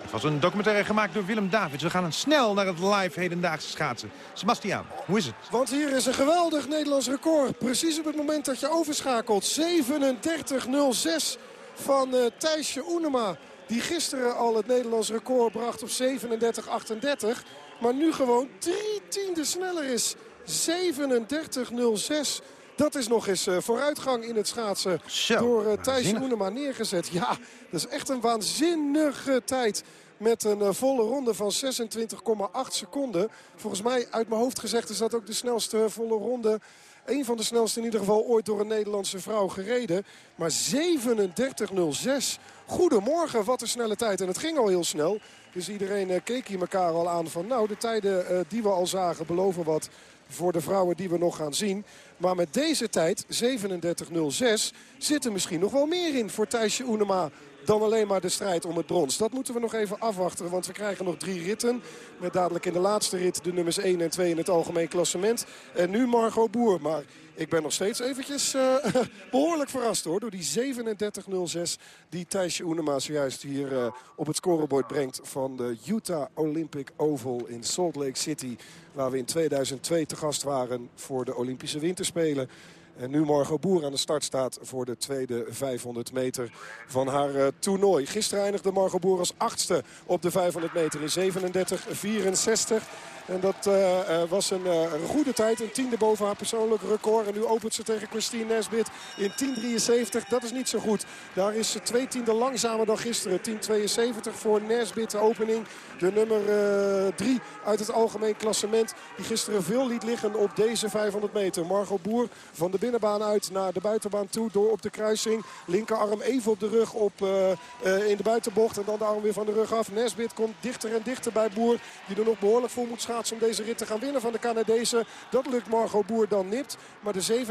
Het was een documentaire gemaakt door Willem Davids. We gaan snel naar het live hedendaagse schaatsen. Sebastiaan, hoe is het? Want hier is een geweldig Nederlands record. Precies op het moment dat je overschakelt. 37.06 van uh, Thijsje Oenema. Die gisteren al het Nederlands record bracht op 37.38. Maar nu gewoon drie tiende sneller is. 37.06. Dat is nog eens uh, vooruitgang in het schaatsen Zo, door uh, Thijs Oenema neergezet. Ja, dat is echt een waanzinnige tijd. Met een uh, volle ronde van 26,8 seconden. Volgens mij, uit mijn hoofd gezegd, is dat ook de snelste volle ronde. Een van de snelste in ieder geval ooit door een Nederlandse vrouw gereden. Maar 37.06. Goedemorgen, wat een snelle tijd. En het ging al heel snel. Dus iedereen keek hier elkaar al aan van... nou, de tijden die we al zagen beloven wat voor de vrouwen die we nog gaan zien. Maar met deze tijd, 37.06, zit er misschien nog wel meer in voor Thijsje Oenema dan alleen maar de strijd om het brons. Dat moeten we nog even afwachten, want we krijgen nog drie ritten. Met dadelijk in de laatste rit de nummers 1 en 2 in het algemeen klassement. En nu Margot Boer. Maar ik ben nog steeds eventjes uh, behoorlijk verrast hoor. Door die 37.06 die Thijsje Oenema zojuist hier uh, op het scorebord brengt. Van de Utah Olympic Oval in Salt Lake City. Waar we in 2002 te gast waren voor de Olympische Winterspelen. En nu Margot Boer aan de start staat voor de tweede 500 meter van haar uh, toernooi. Gisteren eindigde Margot Boer als achtste op de 500 meter in 37-64. En dat uh, was een, uh, een, goede tijd. Een tiende boven haar persoonlijk record. En nu opent ze tegen Christine Nesbit in 10.73. Dat is niet zo goed. Daar is ze twee tienden langzamer dan gisteren. 10.72 voor Nesbit de opening. De nummer 3 uit het algemeen klassement. Die gisteren veel liet liggen op deze 500 meter. Margot Boer van de binnenbaan uit naar de buitenbaan toe. Door op de kruising. Linkerarm even op de rug op, in de buitenbocht. En dan de arm weer van de rug af. Nesbit komt dichter en dichter bij Boer. Die er nog behoorlijk voor moet om deze rit te gaan winnen van de Canadezen. Dat lukt Margot Boer dan nipt. Maar de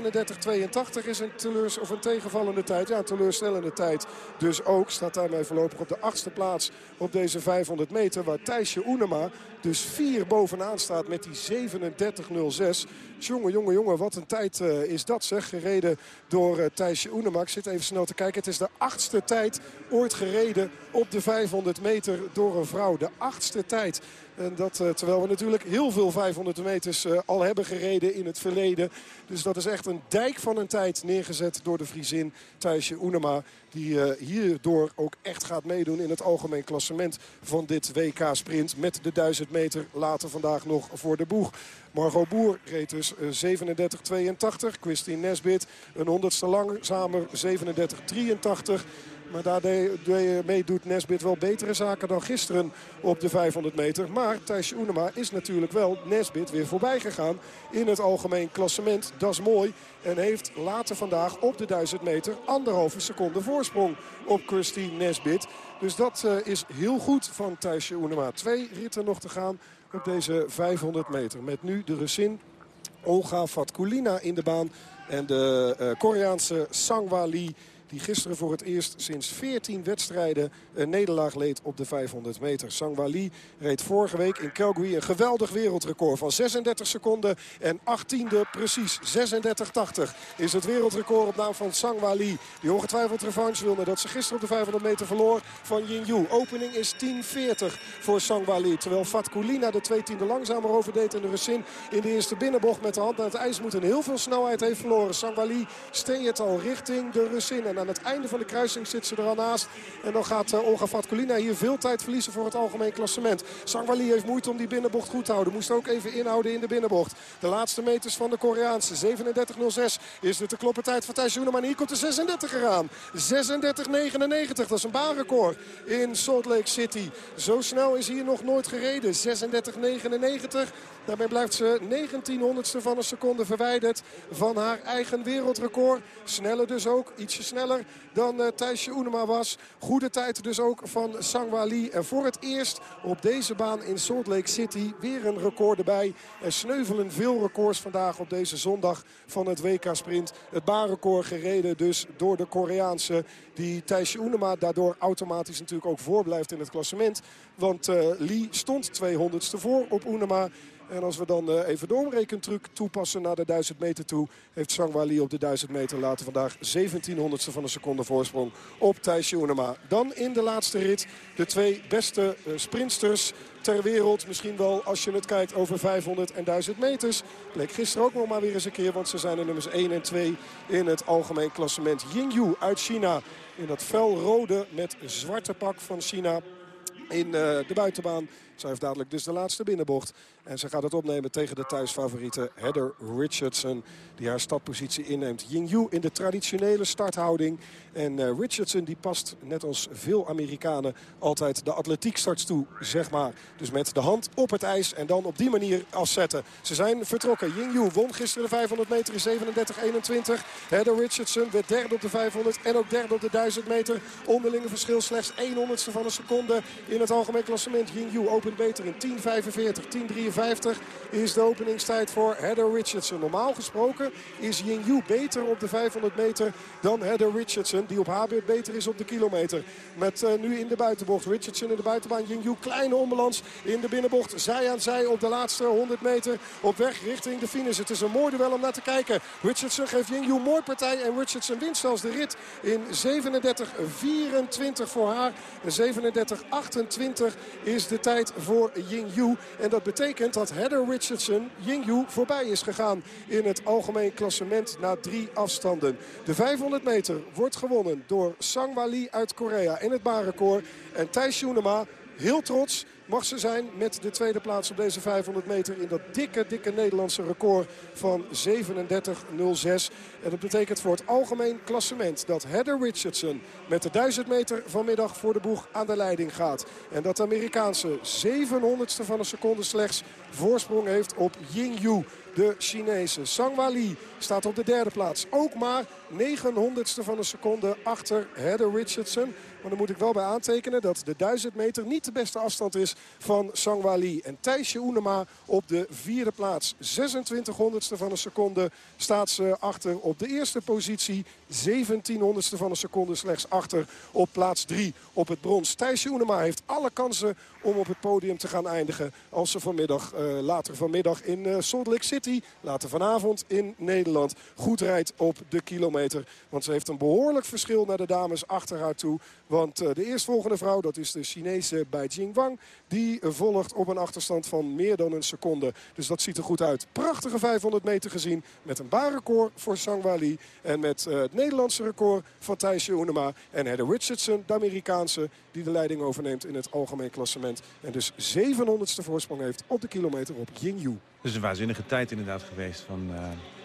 37-82 is een, teleurs, of een tegenvallende tijd. Ja, een teleurstellende tijd. Dus ook staat daarmee voorlopig op de achtste plaats op deze 500 meter. Waar Thijsje Oenema dus vier bovenaan staat met die 37-06. Jongen, jongen, jongen, wat een tijd uh, is dat zeg. Gereden door uh, Thijsje. Ik zit even snel te kijken. Het is de achtste tijd ooit gereden op de 500 meter door een vrouw. De achtste tijd. En dat uh, terwijl we natuurlijk heel veel 500 meters al hebben gereden in het verleden. Dus dat is echt een dijk van een tijd neergezet door de Friesin Thijsje Oenema. Die uh, hierdoor ook echt gaat meedoen in het algemeen klassement van dit WK Sprint. Met de 1000 meter later vandaag nog voor de boeg. Margot Boer reed dus 37-82. Christine Nesbit een honderdste langzamer 37-83. Maar daarmee doet Nesbit wel betere zaken dan gisteren op de 500 meter. Maar Thijsje Oenema is natuurlijk wel Nesbit weer voorbij gegaan in het algemeen klassement. Dat is mooi. En heeft later vandaag op de 1000 meter anderhalve seconde voorsprong op Christine Nesbit. Dus dat uh, is heel goed van Thijsje Oenema. Twee ritten nog te gaan op deze 500 meter. Met nu de Russin Olga Fatkulina in de baan. En de uh, Koreaanse Sangwa Lee die gisteren voor het eerst sinds 14 wedstrijden een nederlaag leed op de 500 meter. Sangwa Lee reed vorige week in Calgary een geweldig wereldrecord van 36 seconden en 18e precies. 36,80 is het wereldrecord op naam van Sangwa Lee. Die ongetwijfeld revanche wil nadat ze gisteren op de 500 meter verloor van Yu. Opening is 10.40 voor Sangwa Lee. Terwijl Fatkulina de twee tiende langzamer overdeed en de Russin in de eerste binnenbocht met de hand aan het ijs moet en heel veel snelheid heeft verloren. Sangwa Lee steekt al richting de Russin. Aan het einde van de kruising zit ze er al naast. En dan gaat uh, Olga Fatkulina hier veel tijd verliezen voor het algemeen klassement. Sangwali heeft moeite om die binnenbocht goed te houden. Moest ook even inhouden in de binnenbocht. De laatste meters van de Koreaanse. 37.06 is dit de kloppentijd van Thijs Maar hier komt de 36 eraan. 36.99, dat is een baanrecord in Salt Lake City. Zo snel is hier nog nooit gereden. 36.99. Daarmee blijft ze 1900ste van een seconde verwijderd van haar eigen wereldrecord. Sneller dus ook, ietsje sneller dan uh, Thijsje Oenema was. Goede tijd dus ook van Sangwa Lee. En voor het eerst op deze baan in Salt Lake City weer een record erbij. Er sneuvelen veel records vandaag op deze zondag van het WK Sprint. Het baanrecord gereden dus door de Koreaanse. Die Thijsje Oenema daardoor automatisch natuurlijk ook voorblijft in het klassement. Want uh, Lee stond 200ste voor op Oenema. En als we dan uh, even de omrekentruc toepassen naar de 1000 meter toe... heeft Sangwa Lee op de 1000 meter later vandaag 1700ste van een seconde voorsprong op Thijsje Oenema. Dan in de laatste rit de twee beste uh, sprintsters ter wereld. Misschien wel als je het kijkt over 500 en 1000 meters. Bleek gisteren ook nog maar weer eens een keer. Want ze zijn de nummers 1 en 2 in het algemeen klassement. Yingyu uit China in dat felrode met zwarte pak van China in uh, de buitenbaan. Zij heeft dadelijk dus de laatste binnenbocht. En ze gaat het opnemen tegen de thuisfavoriete Heather Richardson. Die haar startpositie inneemt. Yingyu in de traditionele starthouding. En uh, Richardson die past net als veel Amerikanen altijd de atletiek starts toe. Zeg maar. Dus met de hand op het ijs en dan op die manier afzetten. Ze zijn vertrokken. Yingyu won gisteren de 500 meter in 37-21. Heather Richardson werd derde op de 500 en ook derde op de 1000 meter. Onderlinge verschil slechts 100ste van een seconde in het algemeen klassement. Yingyu opent beter in 10.45. 10.53 is de openingstijd voor Heather Richardson. Normaal gesproken is Yu beter op de 500 meter dan Heather Richardson. Die op haar beurt beter is op de kilometer. Met uh, nu in de buitenbocht. Richardson in de buitenbaan. Yu kleine onbalans in de binnenbocht. Zij aan zij op de laatste 100 meter op weg richting de finish. Het is een mooi duel om naar te kijken. Richardson geeft Yu mooi partij. En Richardson wint zelfs de rit in 37-24 voor haar. 37-28 is de tijd voor Yu. En dat betekent dat Heather Richardson Yu voorbij is gegaan in het algemeen klassement na drie afstanden. De 500 meter wordt gewonnen door Sangwa Lee uit Korea in het baanrecord. En Thijs Joenema heel trots mag ze zijn met de tweede plaats op deze 500 meter... in dat dikke, dikke Nederlandse record van 37.06. En dat betekent voor het algemeen klassement dat Heather Richardson... met de 1000 meter vanmiddag voor de boeg aan de leiding gaat. En dat de Amerikaanse 700ste van een seconde slechts voorsprong heeft op Ying de Chinese. Sangwa staat op de derde plaats. Ook maar 900ste van een seconde achter Heather Richardson. Maar dan moet ik wel bij aantekenen dat de 1000 meter niet de beste afstand is van Sangwa Lee. En Thijsje Oenema op de vierde plaats. 26 honderdste van een seconde staat ze achter op de eerste positie. 17 honderdste van een seconde slechts achter op plaats 3 op het brons. Thijsje Oenema heeft alle kansen om op het podium te gaan eindigen. Als ze vanmiddag, uh, later vanmiddag in uh, Salt Lake City, later vanavond in Nederland, goed rijdt op de kilometer. Want ze heeft een behoorlijk verschil naar de dames achter haar toe. Want uh, de eerstvolgende vrouw, dat is de Chinese Bai Jingwang, die volgt op een achterstand van meer dan een seconde. Dus dat ziet er goed uit. Prachtige 500 meter gezien met een baanrecord voor Sangwa Lee. En met het Nederlandse record van Thijsje Oenema. En Heather Richardson, de Amerikaanse, die de leiding overneemt in het algemeen klassement. En dus 700ste voorsprong heeft op de kilometer op Yingyu. Dat is een waanzinnige tijd inderdaad geweest van, uh,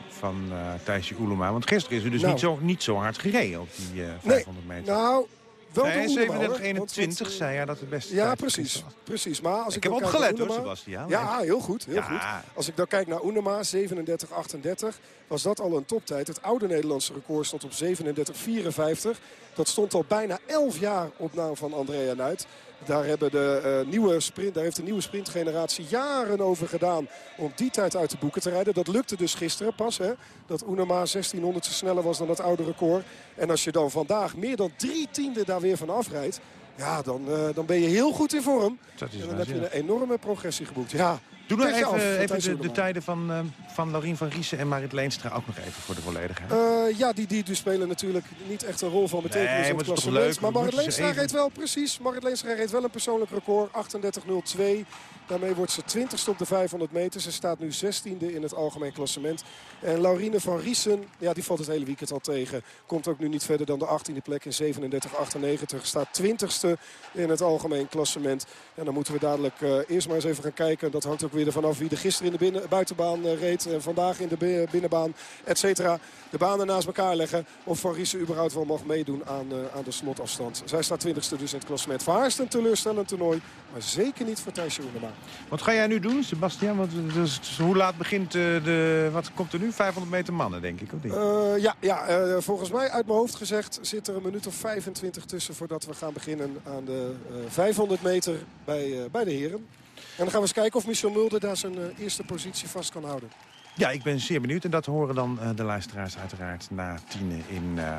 van uh, Thijsje Oelema. Want gisteren is u dus nou. niet, zo, niet zo hard gereden op die uh, 500 nee, meter. Nou, wel nee, 37, 21 zei ja dat het beste Ja, tijd precies. precies. Maar als Ik ik, heb opgelet hoor, Sebastiaan. Ja, heel goed. Heel Ja. goed. Als ik dan kijk naar Oenema, 37-38, was dat al een toptijd. Het oude Nederlandse record stond op 37-54. Dat stond al bijna 11 jaar op naam van Andrea Nuit. Daar, hebben de, eh, nieuwe sprint, daar heeft de nieuwe sprintgeneratie jaren over gedaan om die tijd uit de boeken te rijden. Dat lukte dus gisteren pas. Hè, dat Oenema 1600 sneller was dan het oude record. En als je dan vandaag meer dan drie tiende daar weer van afrijdt. Ja, dan, eh, dan ben je heel goed in vorm. Dat is en dan heb je een enorme progressie geboekt. Ja, Doe nog af even, even de, tijden van, eh, van Laurien van Riesen en Marit Leenstra ook nog even voor de volledigheid. Eh, ja, die, die, die spelen natuurlijk niet echt een rol van betekenis Nee, in het klassement. leuk? Maar Marit Leenstra even- reed wel, precies. Marit Leenstra reed wel een persoonlijk record, 38.02. Daarmee wordt ze 20ste op de 500 meter. Ze staat nu 16e in het algemeen klassement. En Laurine van Riesen, ja, die valt het hele weekend al tegen. Komt ook nu niet verder dan de 18e plek in 37.98. Staat 20ste in het algemeen klassement. En dan moeten we dadelijk eh, eerst maar eens even gaan kijken. Dat hangt ook weer ervan af wie er gisteren in de binnen, buitenbaan eh, reed. En vandaag in de bi- binnenbaan, et cetera. De banen naast elkaar leggen. Of Van Riesen überhaupt wel mag meedoen aan, eh, aan de slotafstand. Zij staat 20ste dus in het klassement. Voor haar is een teleurstellend toernooi. Maar zeker niet voor Thijsje Oenema. Wat ga jij nu doen, Sebastian? Want, dus, hoe laat begint eh, de... Wat komt er nu? 500 meter mannen, denk ik, of niet? Eh, ja, ja eh, volgens mij uit mijn hoofd gezegd zit er een minuut of 25 tussen voordat we gaan beginnen aan de eh, 500 meter bij, eh, bij de heren. En dan gaan we eens kijken of Michel Mulder daar zijn eh, eerste positie vast kan houden. Ja, ik ben zeer benieuwd. En dat horen dan eh, de luisteraars uiteraard na tienen in eh,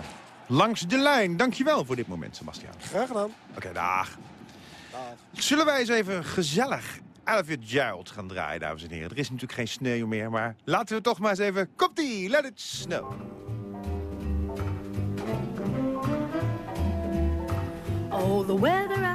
Langs de Lijn. Dankjewel voor dit moment, Sebastian. Graag gedaan. Oké, dag. Zullen wij eens even gezellig Elliot Gerald gaan draaien, dames en heren? Er is natuurlijk geen sneeuw meer, maar laten we toch maar eens even... Komt-ie, let it snow. Oh, the weather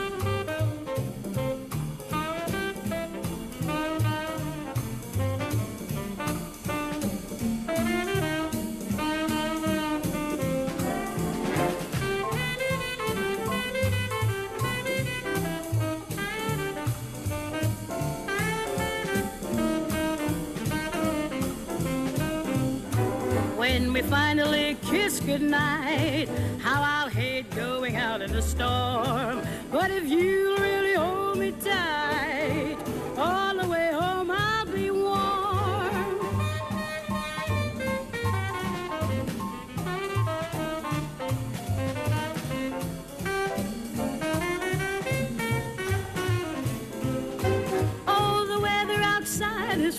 We finally kiss goodnight. How I'll hate going out in the storm. But if you really hold me tight,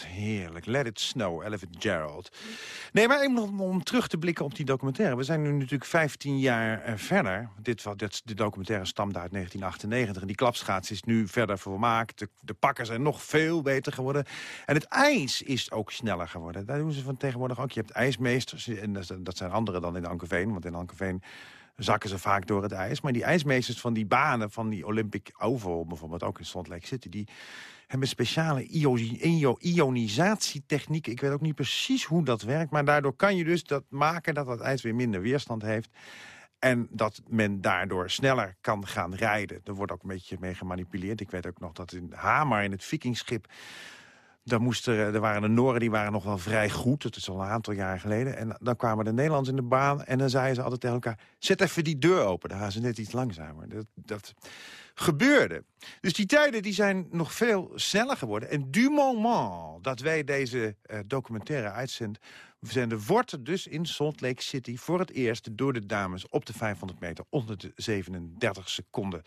heerlijk. Let it snow, Ella Gerald. Nee, maar even om, om terug te blikken op die documentaire. We zijn nu natuurlijk 15 jaar eh, verder. Dit, wat- de documentaire stamde uit 1998. En die klapschaats is nu verder vermaakt. De, pakken zijn nog veel beter geworden. En het ijs is ook sneller geworden. Daar doen ze van tegenwoordig ook. Je hebt ijsmeesters. En dat zijn- dat zijn andere dan in Ankeveen. Want in Ankeveen zakken ze vaak door het ijs. Maar die ijsmeesters van die banen, van die Olympic Oval bijvoorbeeld, ook in Salt Lake City, die hebben speciale io- io- ionisatietechnieken. Ik weet ook niet precies hoe dat werkt, maar daardoor kan je dus dat maken dat het ijs weer minder weerstand heeft. En dat men daardoor sneller kan gaan rijden. Er wordt ook een beetje mee gemanipuleerd. Ik weet ook nog dat in Hamar, in het vikingschip... Daar moesten, er er waren de Noren die waren nog wel vrij goed. Dat is al een aantal jaar geleden. En dan kwamen de Nederlanders in de baan. En dan zeiden ze altijd tegen elkaar... zet even die deur open. Dan gaan ze net iets langzamer. Dat, dat gebeurde. Dus die tijden die zijn nog veel sneller geworden. En du moment dat wij deze eh, documentaire uitzenden... zenden, wordt er dus in Salt Lake City... voor het eerst door de dames op de 500 meter... onder de 37 seconden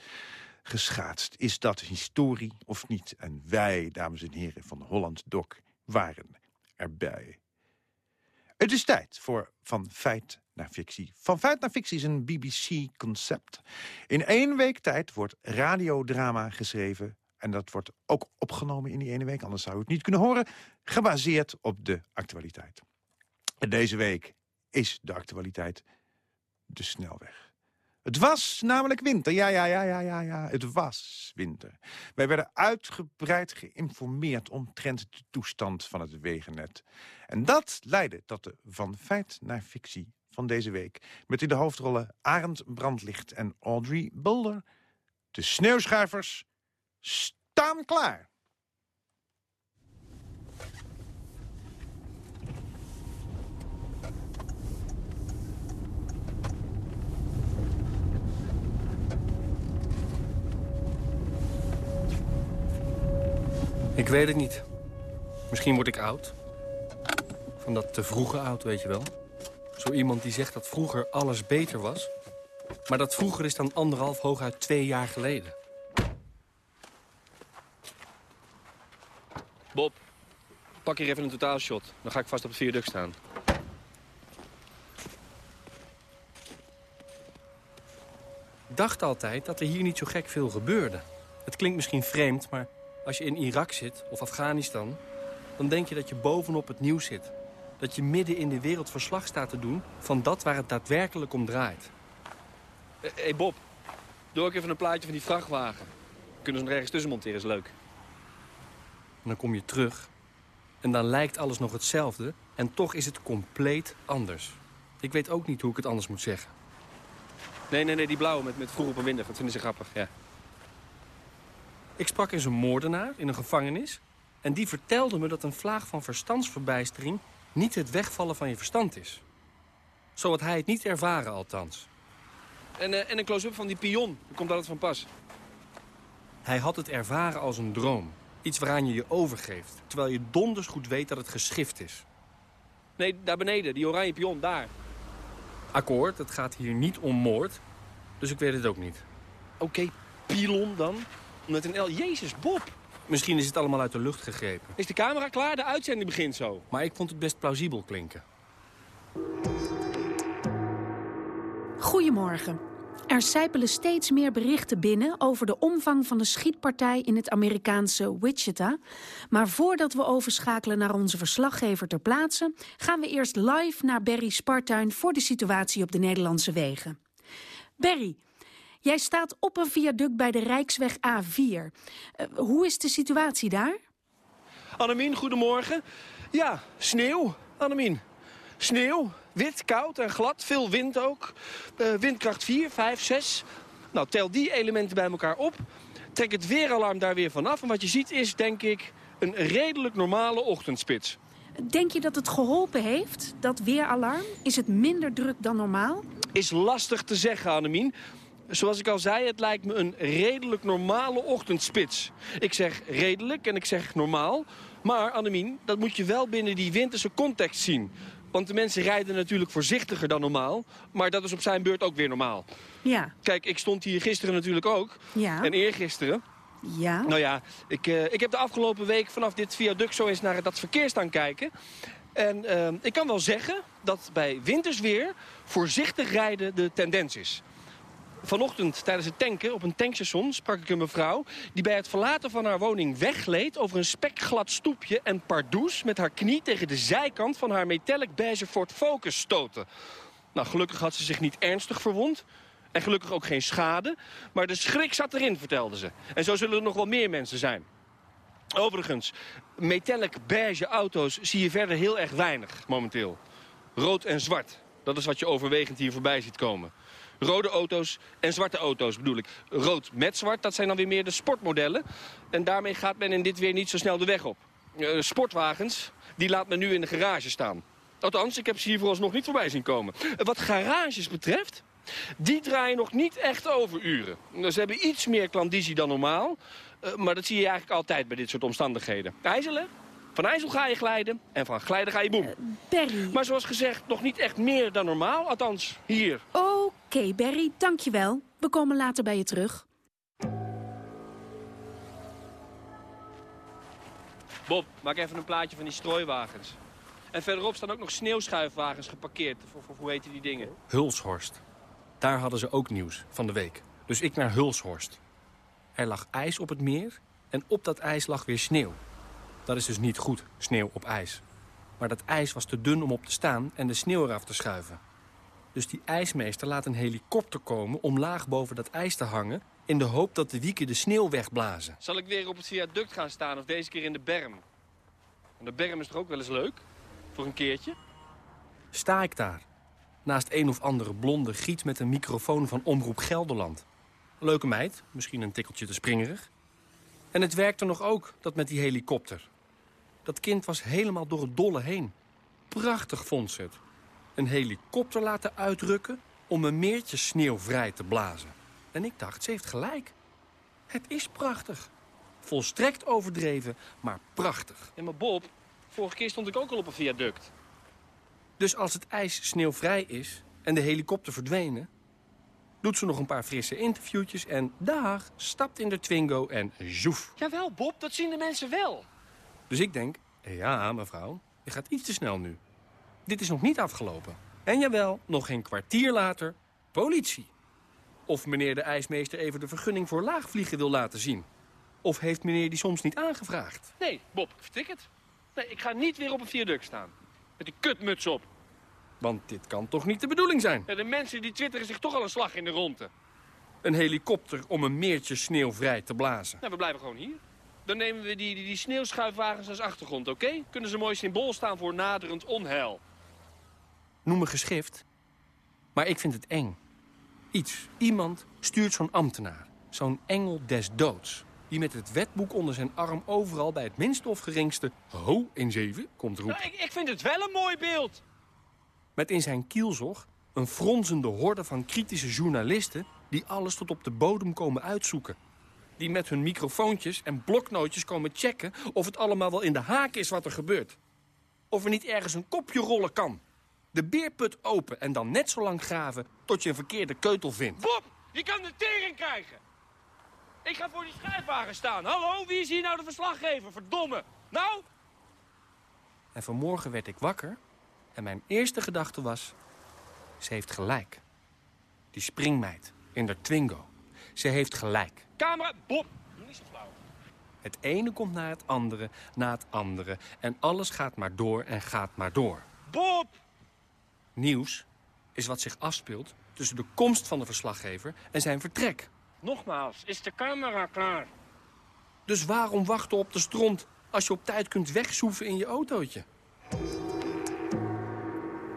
geschaatst. Is dat historie of niet? En wij, dames en heren van Holland Doc, waren erbij. Het is tijd voor Van Feit naar Fictie. Van Feit naar Fictie is een BBC-concept. In één week tijd wordt radiodrama geschreven... en dat wordt ook opgenomen in die ene week, anders zou u het niet kunnen horen... gebaseerd op de actualiteit. En deze week is de actualiteit de snelweg. Het was namelijk winter. Ja, ja, ja, ja, ja, ja. Het was winter. Wij werden uitgebreid geïnformeerd omtrent de toestand van het wegennet. En dat leidde tot de van feit naar fictie van deze week. Met in de hoofdrollen Arend Brandlicht en Audrey Bulder. De sneeuwschuivers staan klaar. Ik weet het niet. Misschien word ik oud. Van dat te vroege oud, weet je wel. Zo iemand die zegt dat vroeger alles beter was. Maar dat vroeger is dan anderhalf, hooguit twee jaar geleden. Bob, pak hier even een totaalshot. Dan ga ik vast op het viaduct staan. Ik dacht altijd dat er hier niet zo gek veel gebeurde. Het klinkt misschien vreemd, maar als je in Irak zit of Afghanistan... dan denk je dat je bovenop het nieuws zit. Dat je midden in de wereld verslag staat te doen van dat waar het daadwerkelijk om draait. Hé hey Bob, doe ook even een plaatje van die vrachtwagen. Kunnen ze er ergens tussen monteren, is leuk. En dan kom je terug en dan lijkt alles nog hetzelfde... en toch is het compleet anders. Ik weet ook niet hoe ik het anders moet zeggen. Nee, nee, nee, die blauwe met, met vroeg op een winter. Dat vinden ze grappig, ja. Ik sprak eens een moordenaar in een gevangenis... en die vertelde me dat een vlaag van verstandsverbijstering... niet het wegvallen van je verstand is. Zo had hij het niet ervaren, althans. En, eh, en een close-up van die pion. Dat komt altijd van pas. Hij had het ervaren als een droom. Iets waaraan je je overgeeft. Terwijl je donders goed weet dat het geschift is. Nee, daar beneden. Die oranje pion, daar. Akkoord, het gaat hier niet om moord. Dus ik weet het ook niet. Oké, pilon dan? Met een L. Jezus, Bob. Misschien is het allemaal uit de lucht gegrepen. Is de camera klaar? De uitzending begint zo. Maar ik vond het best plausibel klinken. Goedemorgen. Er sijpelen steeds meer berichten binnen over de omvang van de schietpartij in het Amerikaanse Wichita. Maar voordat we overschakelen naar onze verslaggever ter plaatse, gaan we eerst live naar Berry Spartuin voor de situatie op de Nederlandse wegen. Berry, jij staat op een viaduct bij de Rijksweg A4. Uh, hoe is de situatie daar? Annemien, goedemorgen. Ja, sneeuw, Annemien. Sneeuw, wit, koud en glad, veel wind ook. Uh, windkracht 4, 5, 6. Nou, tel die elementen bij elkaar op. Trek het weeralarm daar weer vanaf. En wat je ziet is, denk ik, een redelijk normale ochtendspits. Denk je dat het geholpen heeft, dat weeralarm? Is het minder druk dan normaal? Is lastig te zeggen, Annemien. Zoals ik al zei, het lijkt me een redelijk normale ochtendspits. Ik zeg redelijk en ik zeg normaal. Maar, Annemien, dat moet je wel binnen die winterse context zien. Want de mensen rijden natuurlijk voorzichtiger dan normaal. Maar dat is op zijn beurt ook weer normaal. Ja. Kijk, ik stond hier gisteren natuurlijk ook. Ja. En eergisteren. Ja. Nou ja, ik, uh, ik heb de afgelopen week vanaf dit viaduct zo eens naar dat verkeer staan kijken. En uh, ik kan wel zeggen dat bij wintersweer voorzichtig rijden de tendens is. Vanochtend tijdens het tanken op een tankstation sprak ik een mevrouw... die bij het verlaten van haar woning weggleed over een spekglad stoepje... en pardoes met haar knie tegen de zijkant van haar metallic beige Ford Focus stoten. Nou, gelukkig had ze zich niet ernstig verwond. En gelukkig ook geen schade. Maar de schrik zat erin, vertelde ze. En zo zullen er nog wel meer mensen zijn. Overigens, metallic beige auto's zie je verder heel erg weinig momenteel. Rood en zwart, dat is wat je overwegend hier voorbij ziet komen. Rode auto's en zwarte auto's bedoel ik. Rood met zwart, dat zijn dan weer meer de sportmodellen. En daarmee gaat men in dit weer niet zo snel de weg op. Uh, sportwagens, die laat men nu in de garage staan. Althans, ik heb ze hier vooralsnog niet voorbij zien komen. Uh, wat garages betreft, die draaien nog niet echt overuren. Ze hebben iets meer klandizie dan normaal. Maar dat zie je eigenlijk altijd bij dit soort omstandigheden. IJzelen, van IJssel ga je glijden en van glijden ga je boem. Berry. Maar zoals gezegd, nog niet echt meer dan normaal. Althans, hier. Oké, okay, Berry, dankjewel. We komen later bij je terug. Bob, maak even een plaatje van die strooiwagens. En verderop staan ook nog sneeuwschuifwagens geparkeerd. Of, of hoe heten die dingen? Hulshorst. Daar hadden ze ook nieuws van de week. Dus ik naar Hulshorst. Er lag ijs op het meer en op dat ijs lag weer sneeuw. Dat is dus niet goed, sneeuw op ijs. Maar dat ijs was te dun om op te staan en de sneeuw eraf te schuiven. Dus die ijsmeester laat een helikopter komen om laag boven dat ijs te hangen... in de hoop dat de wieken de sneeuw wegblazen. Zal ik weer op het viaduct gaan staan of deze keer in de berm? En de berm is toch ook wel eens leuk? Voor een keertje? Sta ik daar, naast een of andere blonde giet met een microfoon van Omroep Gelderland. Leuke meid, misschien een tikkeltje te springerig. En het werkte nog ook, dat met die helikopter. Dat kind was helemaal door het dolle heen. Prachtig vond ze het. Een helikopter laten uitrukken om een meertje sneeuw vrij te blazen. En ik dacht, ze heeft gelijk. Het is prachtig. Volstrekt overdreven, maar prachtig. Ja, maar Bob, vorige keer stond ik ook al op een viaduct. Dus als het ijs sneeuwvrij is en de helikopter verdwenen... doet ze nog een paar frisse interviewtjes en dag, stapt in de Twingo en zoef. Jawel, Bob, dat zien de mensen wel. Dus ik denk, ja, mevrouw, je gaat iets te snel nu. Dit is nog niet afgelopen. En jawel, nog geen kwartier later, politie. Of meneer de ijsmeester even de vergunning voor laagvliegen wil laten zien. Of heeft meneer die soms niet aangevraagd? Nee, Bob, vertik het. Nee, ik ga niet weer op een viaduct staan. Met die kutmuts op. Want dit kan toch niet de bedoeling zijn? Ja, de mensen die twitteren zich toch al een slag in de ronde. Een helikopter om een meertje sneeuw vrij te blazen. Nou, we blijven gewoon hier. Dan nemen we die, die, die sneeuwschuifwagens als achtergrond, oké? Okay? Kunnen ze mooi symbool staan voor naderend onheil. Noem me geschift. Maar ik vind het eng. Iets, iemand stuurt zo'n ambtenaar. Zo'n engel des doods. Die met het wetboek onder zijn arm overal bij het minste of geringste... ho, in zeven, komt roepen. Nou, ik, ik vind het wel een mooi beeld. Met in zijn kielzog een fronsende horde van kritische journalisten... die alles tot op de bodem komen uitzoeken. Die met hun microfoontjes en bloknootjes komen checken... of het allemaal wel in de haak is wat er gebeurt. Of er niet ergens een kopje rollen kan. De beerput open en dan net zo lang graven tot je een verkeerde keutel vindt. Bob, je kan de tering krijgen. Ik ga voor die schrijfwagen staan. Hallo, wie is hier nou de verslaggever? Verdomme. Nou? En vanmorgen werd ik wakker en mijn eerste gedachte was... Ze heeft gelijk. Die springmeid in de Twingo. Ze heeft gelijk. Camera, Bob. Niet zo flauw. Het ene komt na het andere, na het andere. En alles gaat maar door en gaat maar door. Bob! Nieuws is wat zich afspeelt tussen de komst van de verslaggever en zijn vertrek. Nogmaals, is de camera klaar? Dus waarom wachten op de stront als je op tijd kunt wegzoeven in je autootje?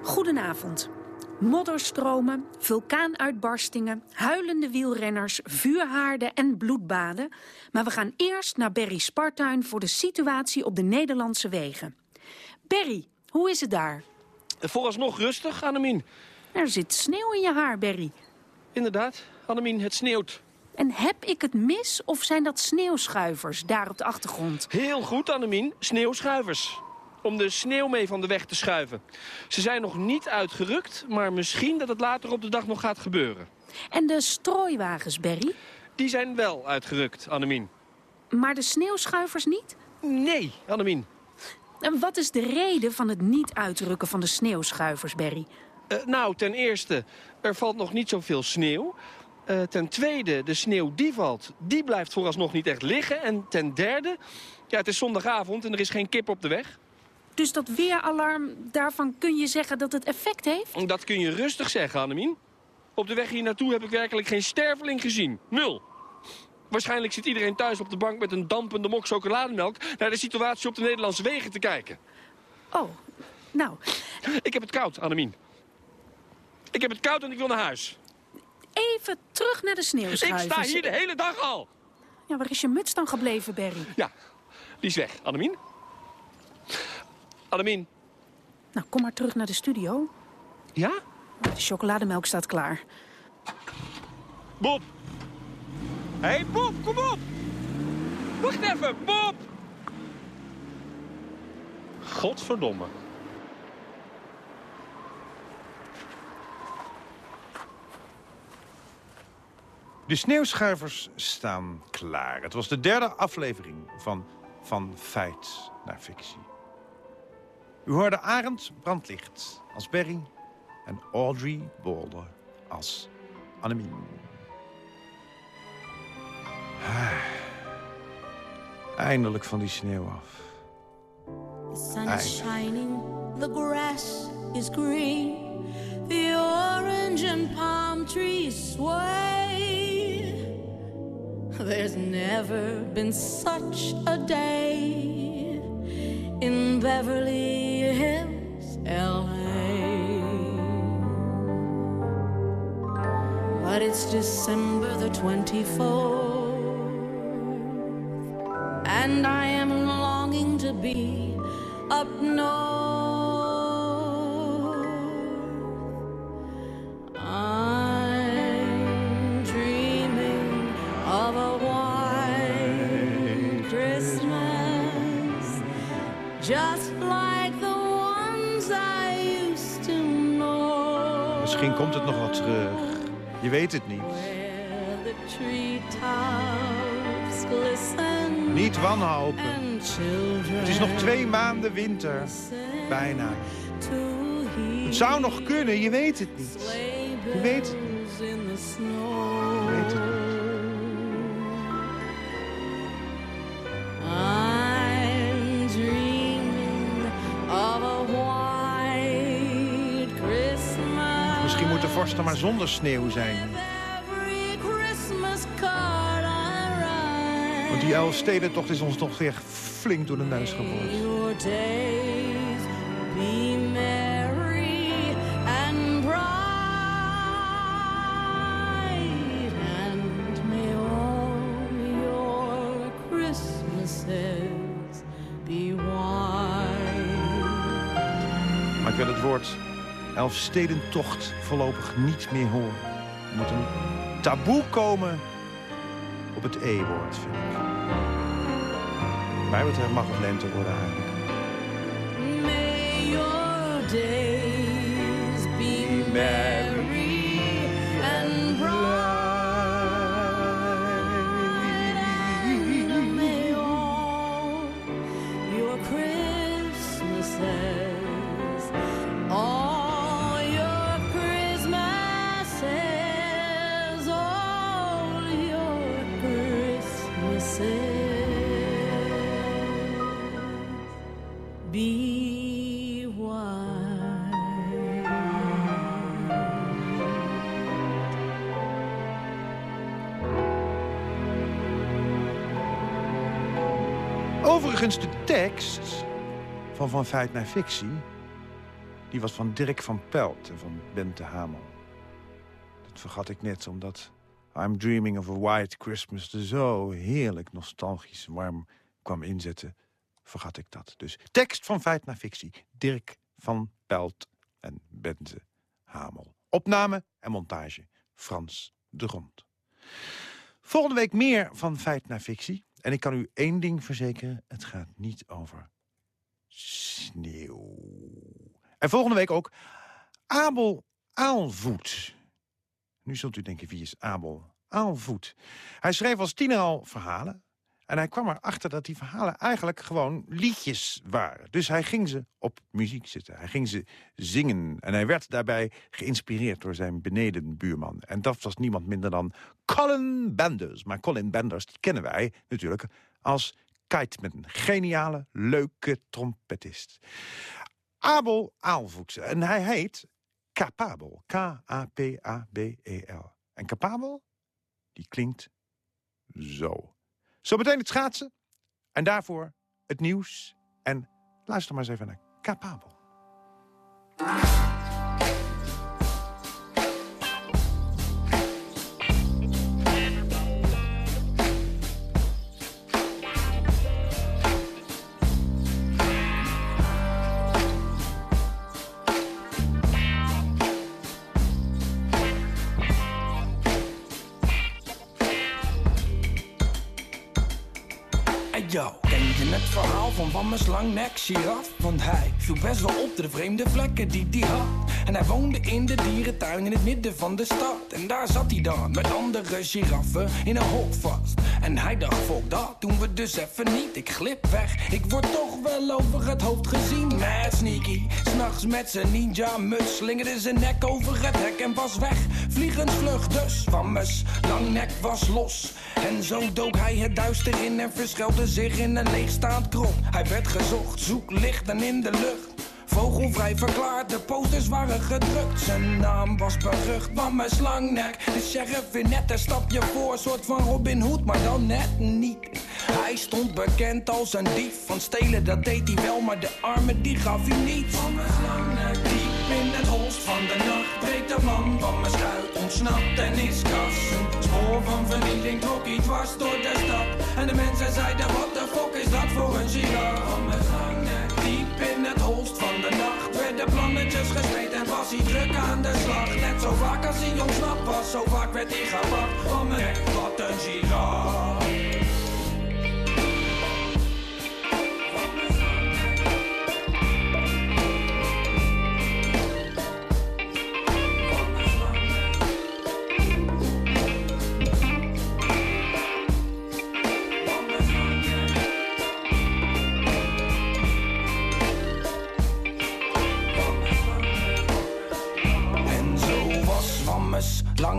Goedenavond. Modderstromen, vulkaanuitbarstingen, huilende wielrenners, vuurhaarden en bloedbaden. Maar we gaan eerst naar Berry Spartuin voor de situatie op de Nederlandse wegen. Berry, hoe is het daar? Vooralsnog rustig, Annemien. Er zit sneeuw in je haar, Berry. Inderdaad, Annemien, het sneeuwt. En heb ik het mis of zijn dat sneeuwschuivers daar op de achtergrond? Heel goed, Annemien. Sneeuwschuivers. Om de sneeuw mee van de weg te schuiven. Ze zijn nog niet uitgerukt, maar misschien dat het later op de dag nog gaat gebeuren. En de strooiwagens, Berry? Die zijn wel uitgerukt, Annemien. Maar de sneeuwschuivers niet? Nee, Annemien. En wat is de reden van het niet uitrukken van de sneeuwschuivers, Berry? Uh, nou, ten eerste, er valt nog niet zoveel sneeuw. Uh, ten tweede, de sneeuw die valt, die blijft vooralsnog niet echt liggen. En ten derde, ja, het is zondagavond en er is geen kip op de weg. Dus dat weeralarm, daarvan kun je zeggen dat het effect heeft? Dat kun je rustig zeggen, Annemien. Op de weg hier naartoe heb ik werkelijk geen sterveling gezien. Nul. Waarschijnlijk zit iedereen thuis op de bank met een dampende mok chocolademelk... naar de situatie op de Nederlandse wegen te kijken. Oh, nou... Ik heb het koud, Annemien. Ik heb het koud en ik wil naar huis. Even terug naar de sneeuwschuivers. Ik sta hier de hele dag al. Ja, waar is je muts dan gebleven, Berry? Ja, die is weg, Annemien. Annemien. Nou, kom maar terug naar de studio. Ja? De chocolademelk staat klaar. Bob. Hé, hey, Bob, kom op. Wacht even, Bob. Godverdomme. De sneeuwschuivers staan klaar. Het was de derde aflevering van Van Feit naar Fictie. U hoorde Arend Brandlicht als Berry en Audrey Bolder als Annemie. Ah. Eindelijk van die sneeuw af. The sun is shining, the grass is green, the orange and palm trees sway. There's never been such a day in Beverly But it's December the 24th, and I am longing to be up north. I'm dreaming of a white Christmas, just like the ones I used to know. Misschien komt het nog wel terug. Je weet het niet. Niet wanhopen. Het is nog twee maanden winter. Bijna. Het zou nog kunnen, je weet het niet. Je weet het niet. Je weet het niet. Misschien moet de vorst dan maar zonder sneeuw zijn. Want die Elfstedentocht is ons toch weer flink door de neus geboord. Maar ik wil het woord Elfstedentocht voorlopig niet meer horen. Er moet een taboe komen op het E-woord, vind ik. Mij betreft mag het lente worden eigenlijk. Overigens, de tekst van Van Feit naar Fictie... die was van Dirk van Pelt en van Bente Hamel. Dat vergat ik net, omdat I'm Dreaming of a White Christmas... er zo heerlijk nostalgisch warm kwam inzetten, vergat ik dat. Dus tekst van Feit naar Fictie, Dirk van Pelt en Bente Hamel. Opname en montage, Frans de Grond. Volgende week meer van Feit naar Fictie. En ik kan u één ding verzekeren, het gaat niet over sneeuw. En volgende week ook Abel Aalvoet. Nu zult u denken, wie is Abel Aalvoet? Hij schreef als tiener al verhalen. En hij kwam erachter dat die verhalen eigenlijk gewoon liedjes waren. Dus hij ging ze op muziek zitten. Hij ging ze zingen. En hij werd daarbij geïnspireerd door zijn benedenbuurman. En dat was niemand minder dan Colin Benders. Maar Colin Benders kennen wij natuurlijk als Kite met een geniale, leuke trompetist. Abel Aalvoet. En hij heet Capabel. K-A-P-A-B-E-L. En Capabel, die klinkt zo. Zometeen het schaatsen. En daarvoor het nieuws. En luister maar eens even naar Capabel. Van mijn slangnek giraf? Want hij viel best wel op de vreemde vlekken die hij had. En hij woonde in de dierentuin in het midden van de stad. En daar zat hij dan met andere giraffen in een hok vast. En hij dacht, volk dat doen we dus even niet. Ik glip weg, ik word toch wel over het hoofd gezien. Met Sneaky, s'nachts met zijn ninja muts. Slingerde zijn nek over het hek en was weg. Vliegensvlug dus, van mijn langnek was los. En zo dook hij het duister in en verschuilde zich in een leegstaand krot. Hij werd gezocht, zoek licht en in de lucht. Vogelvrij verklaard, de posters waren gedrukt. Zijn naam was berucht, van mijn slangnek. De sheriff in net een stapje voor, soort van Robin Hood, maar dan net niet. Hij stond bekend als een dief, van stelen dat deed hij wel, maar de armen die gaf hij niet. Van mijn slangnek, diep in het holst van de nacht, breekt de man van mijn schuit, ontsnapt en is kas. Een spoor van vernieling trok iets dwars door de stad. En de mensen zeiden, wat de fuck is dat voor een giraf? Van mijn slangnek, diep in het holst van de plannetjes gesmeed en was hij druk aan de slag. Net zo vaak als hij ontsnapt was, zo vaak werd hij gepakt. Van mijn nek, wat een giraf.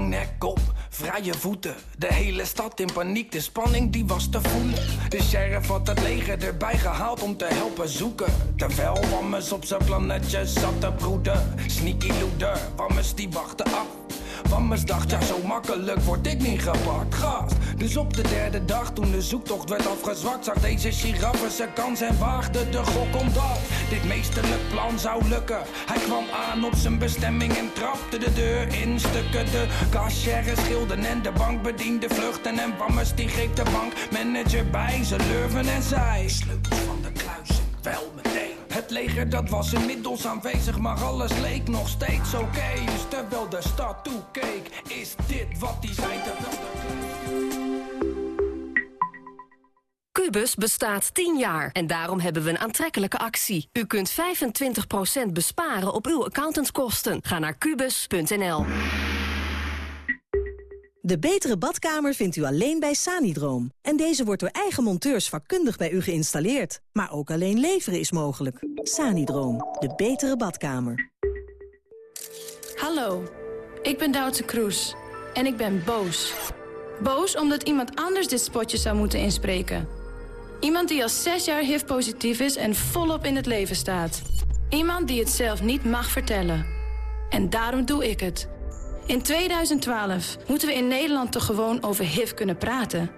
Nek op. Vrije voeten, de hele stad in paniek, de spanning die was te voelen. De sheriff had het leger erbij gehaald om te helpen zoeken. Terwijl Wammes op zijn plannetje zat te broeden. Sneaky loeder, Wammes die wachtte af. Wammes dacht, ja zo makkelijk word ik niet gepakt, gast. Dus op de derde dag, toen de zoektocht werd afgezwakt... zag deze giraffe zijn kans en waagde de gok omdat... dit meesterlijk plan zou lukken. Hij kwam aan op zijn bestemming en trapte de deur in stukken. De cashier schilden en de bankbediende vluchten... en Wammes die greep de bankmanager bij zijn lurven en zei... Sleutels van de kluis, wel meteen. Het leger dat was inmiddels aanwezig, maar alles leek nog steeds oké. Dus terwijl de stad toekeek, is dit wat hij zei Cubus bestaat 10 jaar en daarom hebben we een aantrekkelijke actie. U kunt 25% besparen op uw accountantskosten. Ga naar kubus.nl. De betere badkamer vindt u alleen bij Sanidroom. En deze wordt door eigen monteurs vakkundig bij u geïnstalleerd. Maar ook alleen leveren is mogelijk. Sanidroom, de betere badkamer. Hallo, ik ben Duitse Kroes en ik ben boos. Boos omdat iemand anders dit spotje zou moeten inspreken. Iemand die al zes jaar HIV-positief is en volop in het leven staat. Iemand die het zelf niet mag vertellen. En daarom doe ik het. In 2012 moeten we in Nederland toch gewoon over HIV kunnen praten.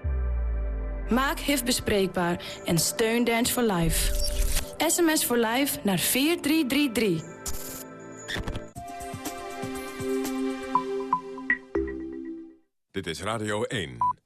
Maak HIV bespreekbaar en steun Dance for Life. SMS voor Life naar 4333. Dit is Radio 1.